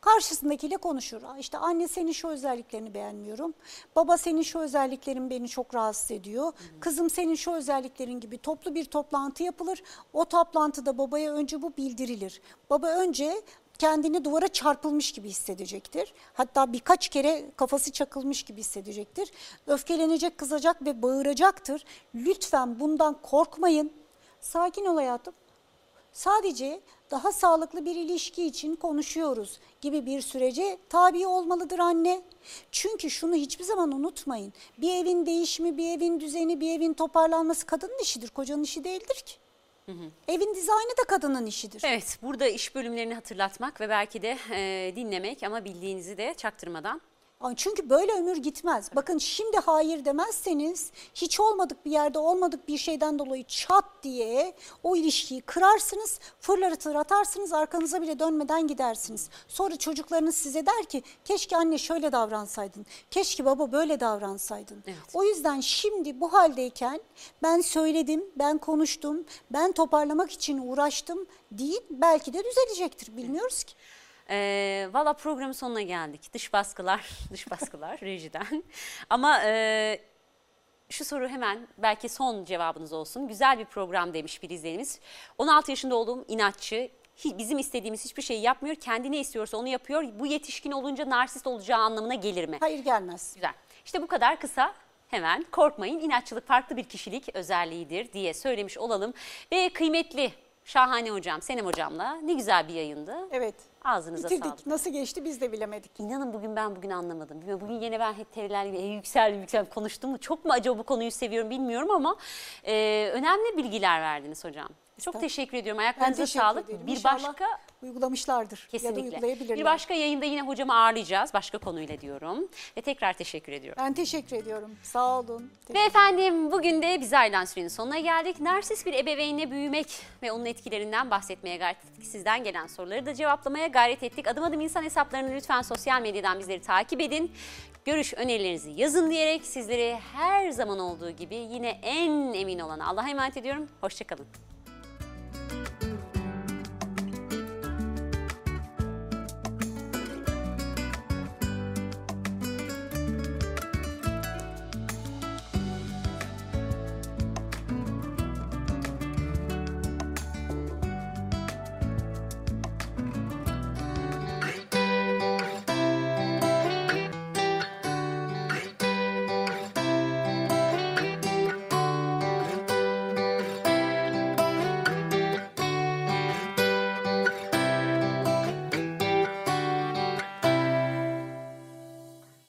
Karşısındakiyle konuşur. "Aa, İşte anne senin şu özelliklerini beğenmiyorum. Baba senin şu özelliklerin beni çok rahatsız ediyor. Kızım senin şu özelliklerin gibi toplu bir toplantı yapılır. O toplantıda babaya önce bu bildirilir. Baba önce kendini duvara çarpılmış gibi hissedecektir. Hatta birkaç kere kafası çakılmış gibi hissedecektir. Öfkelenecek, kızacak ve bağıracaktır. Lütfen bundan korkmayın. Sakin ol hayatım. Sadece daha sağlıklı bir ilişki için konuşuyoruz gibi bir sürece tabi olmalıdır anne. Çünkü şunu hiçbir zaman unutmayın. Bir evin değişimi, bir evin düzeni, bir evin toparlanması kadının işidir, kocanın işi değildir ki. Evin dizaynı da kadının işidir. Evet, burada iş bölümlerini hatırlatmak ve belki de e, dinlemek ama bildiğinizi de çaktırmadan. Çünkü böyle ömür gitmez. Bakın şimdi hayır demezseniz hiç olmadık bir yerde olmadık bir şeyden dolayı çat diye o ilişkiyi kırarsınız, fırlatır atarsınız, arkanıza bile dönmeden gidersiniz. Sonra çocuklarınız size der ki keşke anne şöyle davransaydın, keşke baba böyle davransaydın. Evet. O yüzden şimdi bu haldeyken ben söyledim, ben konuştum, ben toparlamak için uğraştım değil belki de düzelecektir bilmiyoruz ki. E, Valla programın sonuna geldik. Dış baskılar, <laughs> dış baskılar <laughs> rejiden. Ama e, şu soru hemen belki son cevabınız olsun. Güzel bir program demiş bir izleyenimiz. 16 yaşında olduğum inatçı, bizim istediğimiz hiçbir şeyi yapmıyor. Kendi ne istiyorsa onu yapıyor. Bu yetişkin olunca narsist olacağı anlamına gelir mi? Hayır gelmez. Güzel. İşte bu kadar kısa. Hemen korkmayın inatçılık farklı bir kişilik özelliğidir diye söylemiş olalım. Ve kıymetli şahane hocam Senem hocamla ne güzel bir yayındı. Evet. Ağzınıza Bitirdik. sağlık. Nasıl geçti biz de bilemedik. İnanın bugün ben bugün anlamadım. Bilmiyorum, Bugün yine ben hep teriler gibi yükseldim konuştum mu? Çok mu acaba bu konuyu seviyorum bilmiyorum ama e, önemli bilgiler verdiniz hocam. Çok teşekkür ediyorum. Ayaklarınıza teşekkür sağlık. ederim. Bir İnşallah başka uygulamışlardır ya da kesinlikle. uygulayabilirler. Bir başka yayında yine hocamı ağırlayacağız başka konuyla diyorum. Ve tekrar teşekkür ediyorum. Ben teşekkür ediyorum. Sağ olun. Ve efendim bugün de biz ayrılan sürenin sonuna geldik. Narsist bir ebeveynle büyümek ve onun etkilerinden bahsetmeye gayret ettik. Sizden gelen soruları da cevaplamaya gayret ettik. Adım adım insan hesaplarını lütfen sosyal medyadan bizleri takip edin. Görüş önerilerinizi yazın diyerek sizleri her zaman olduğu gibi yine en emin olana Allah'a emanet ediyorum. Hoşçakalın.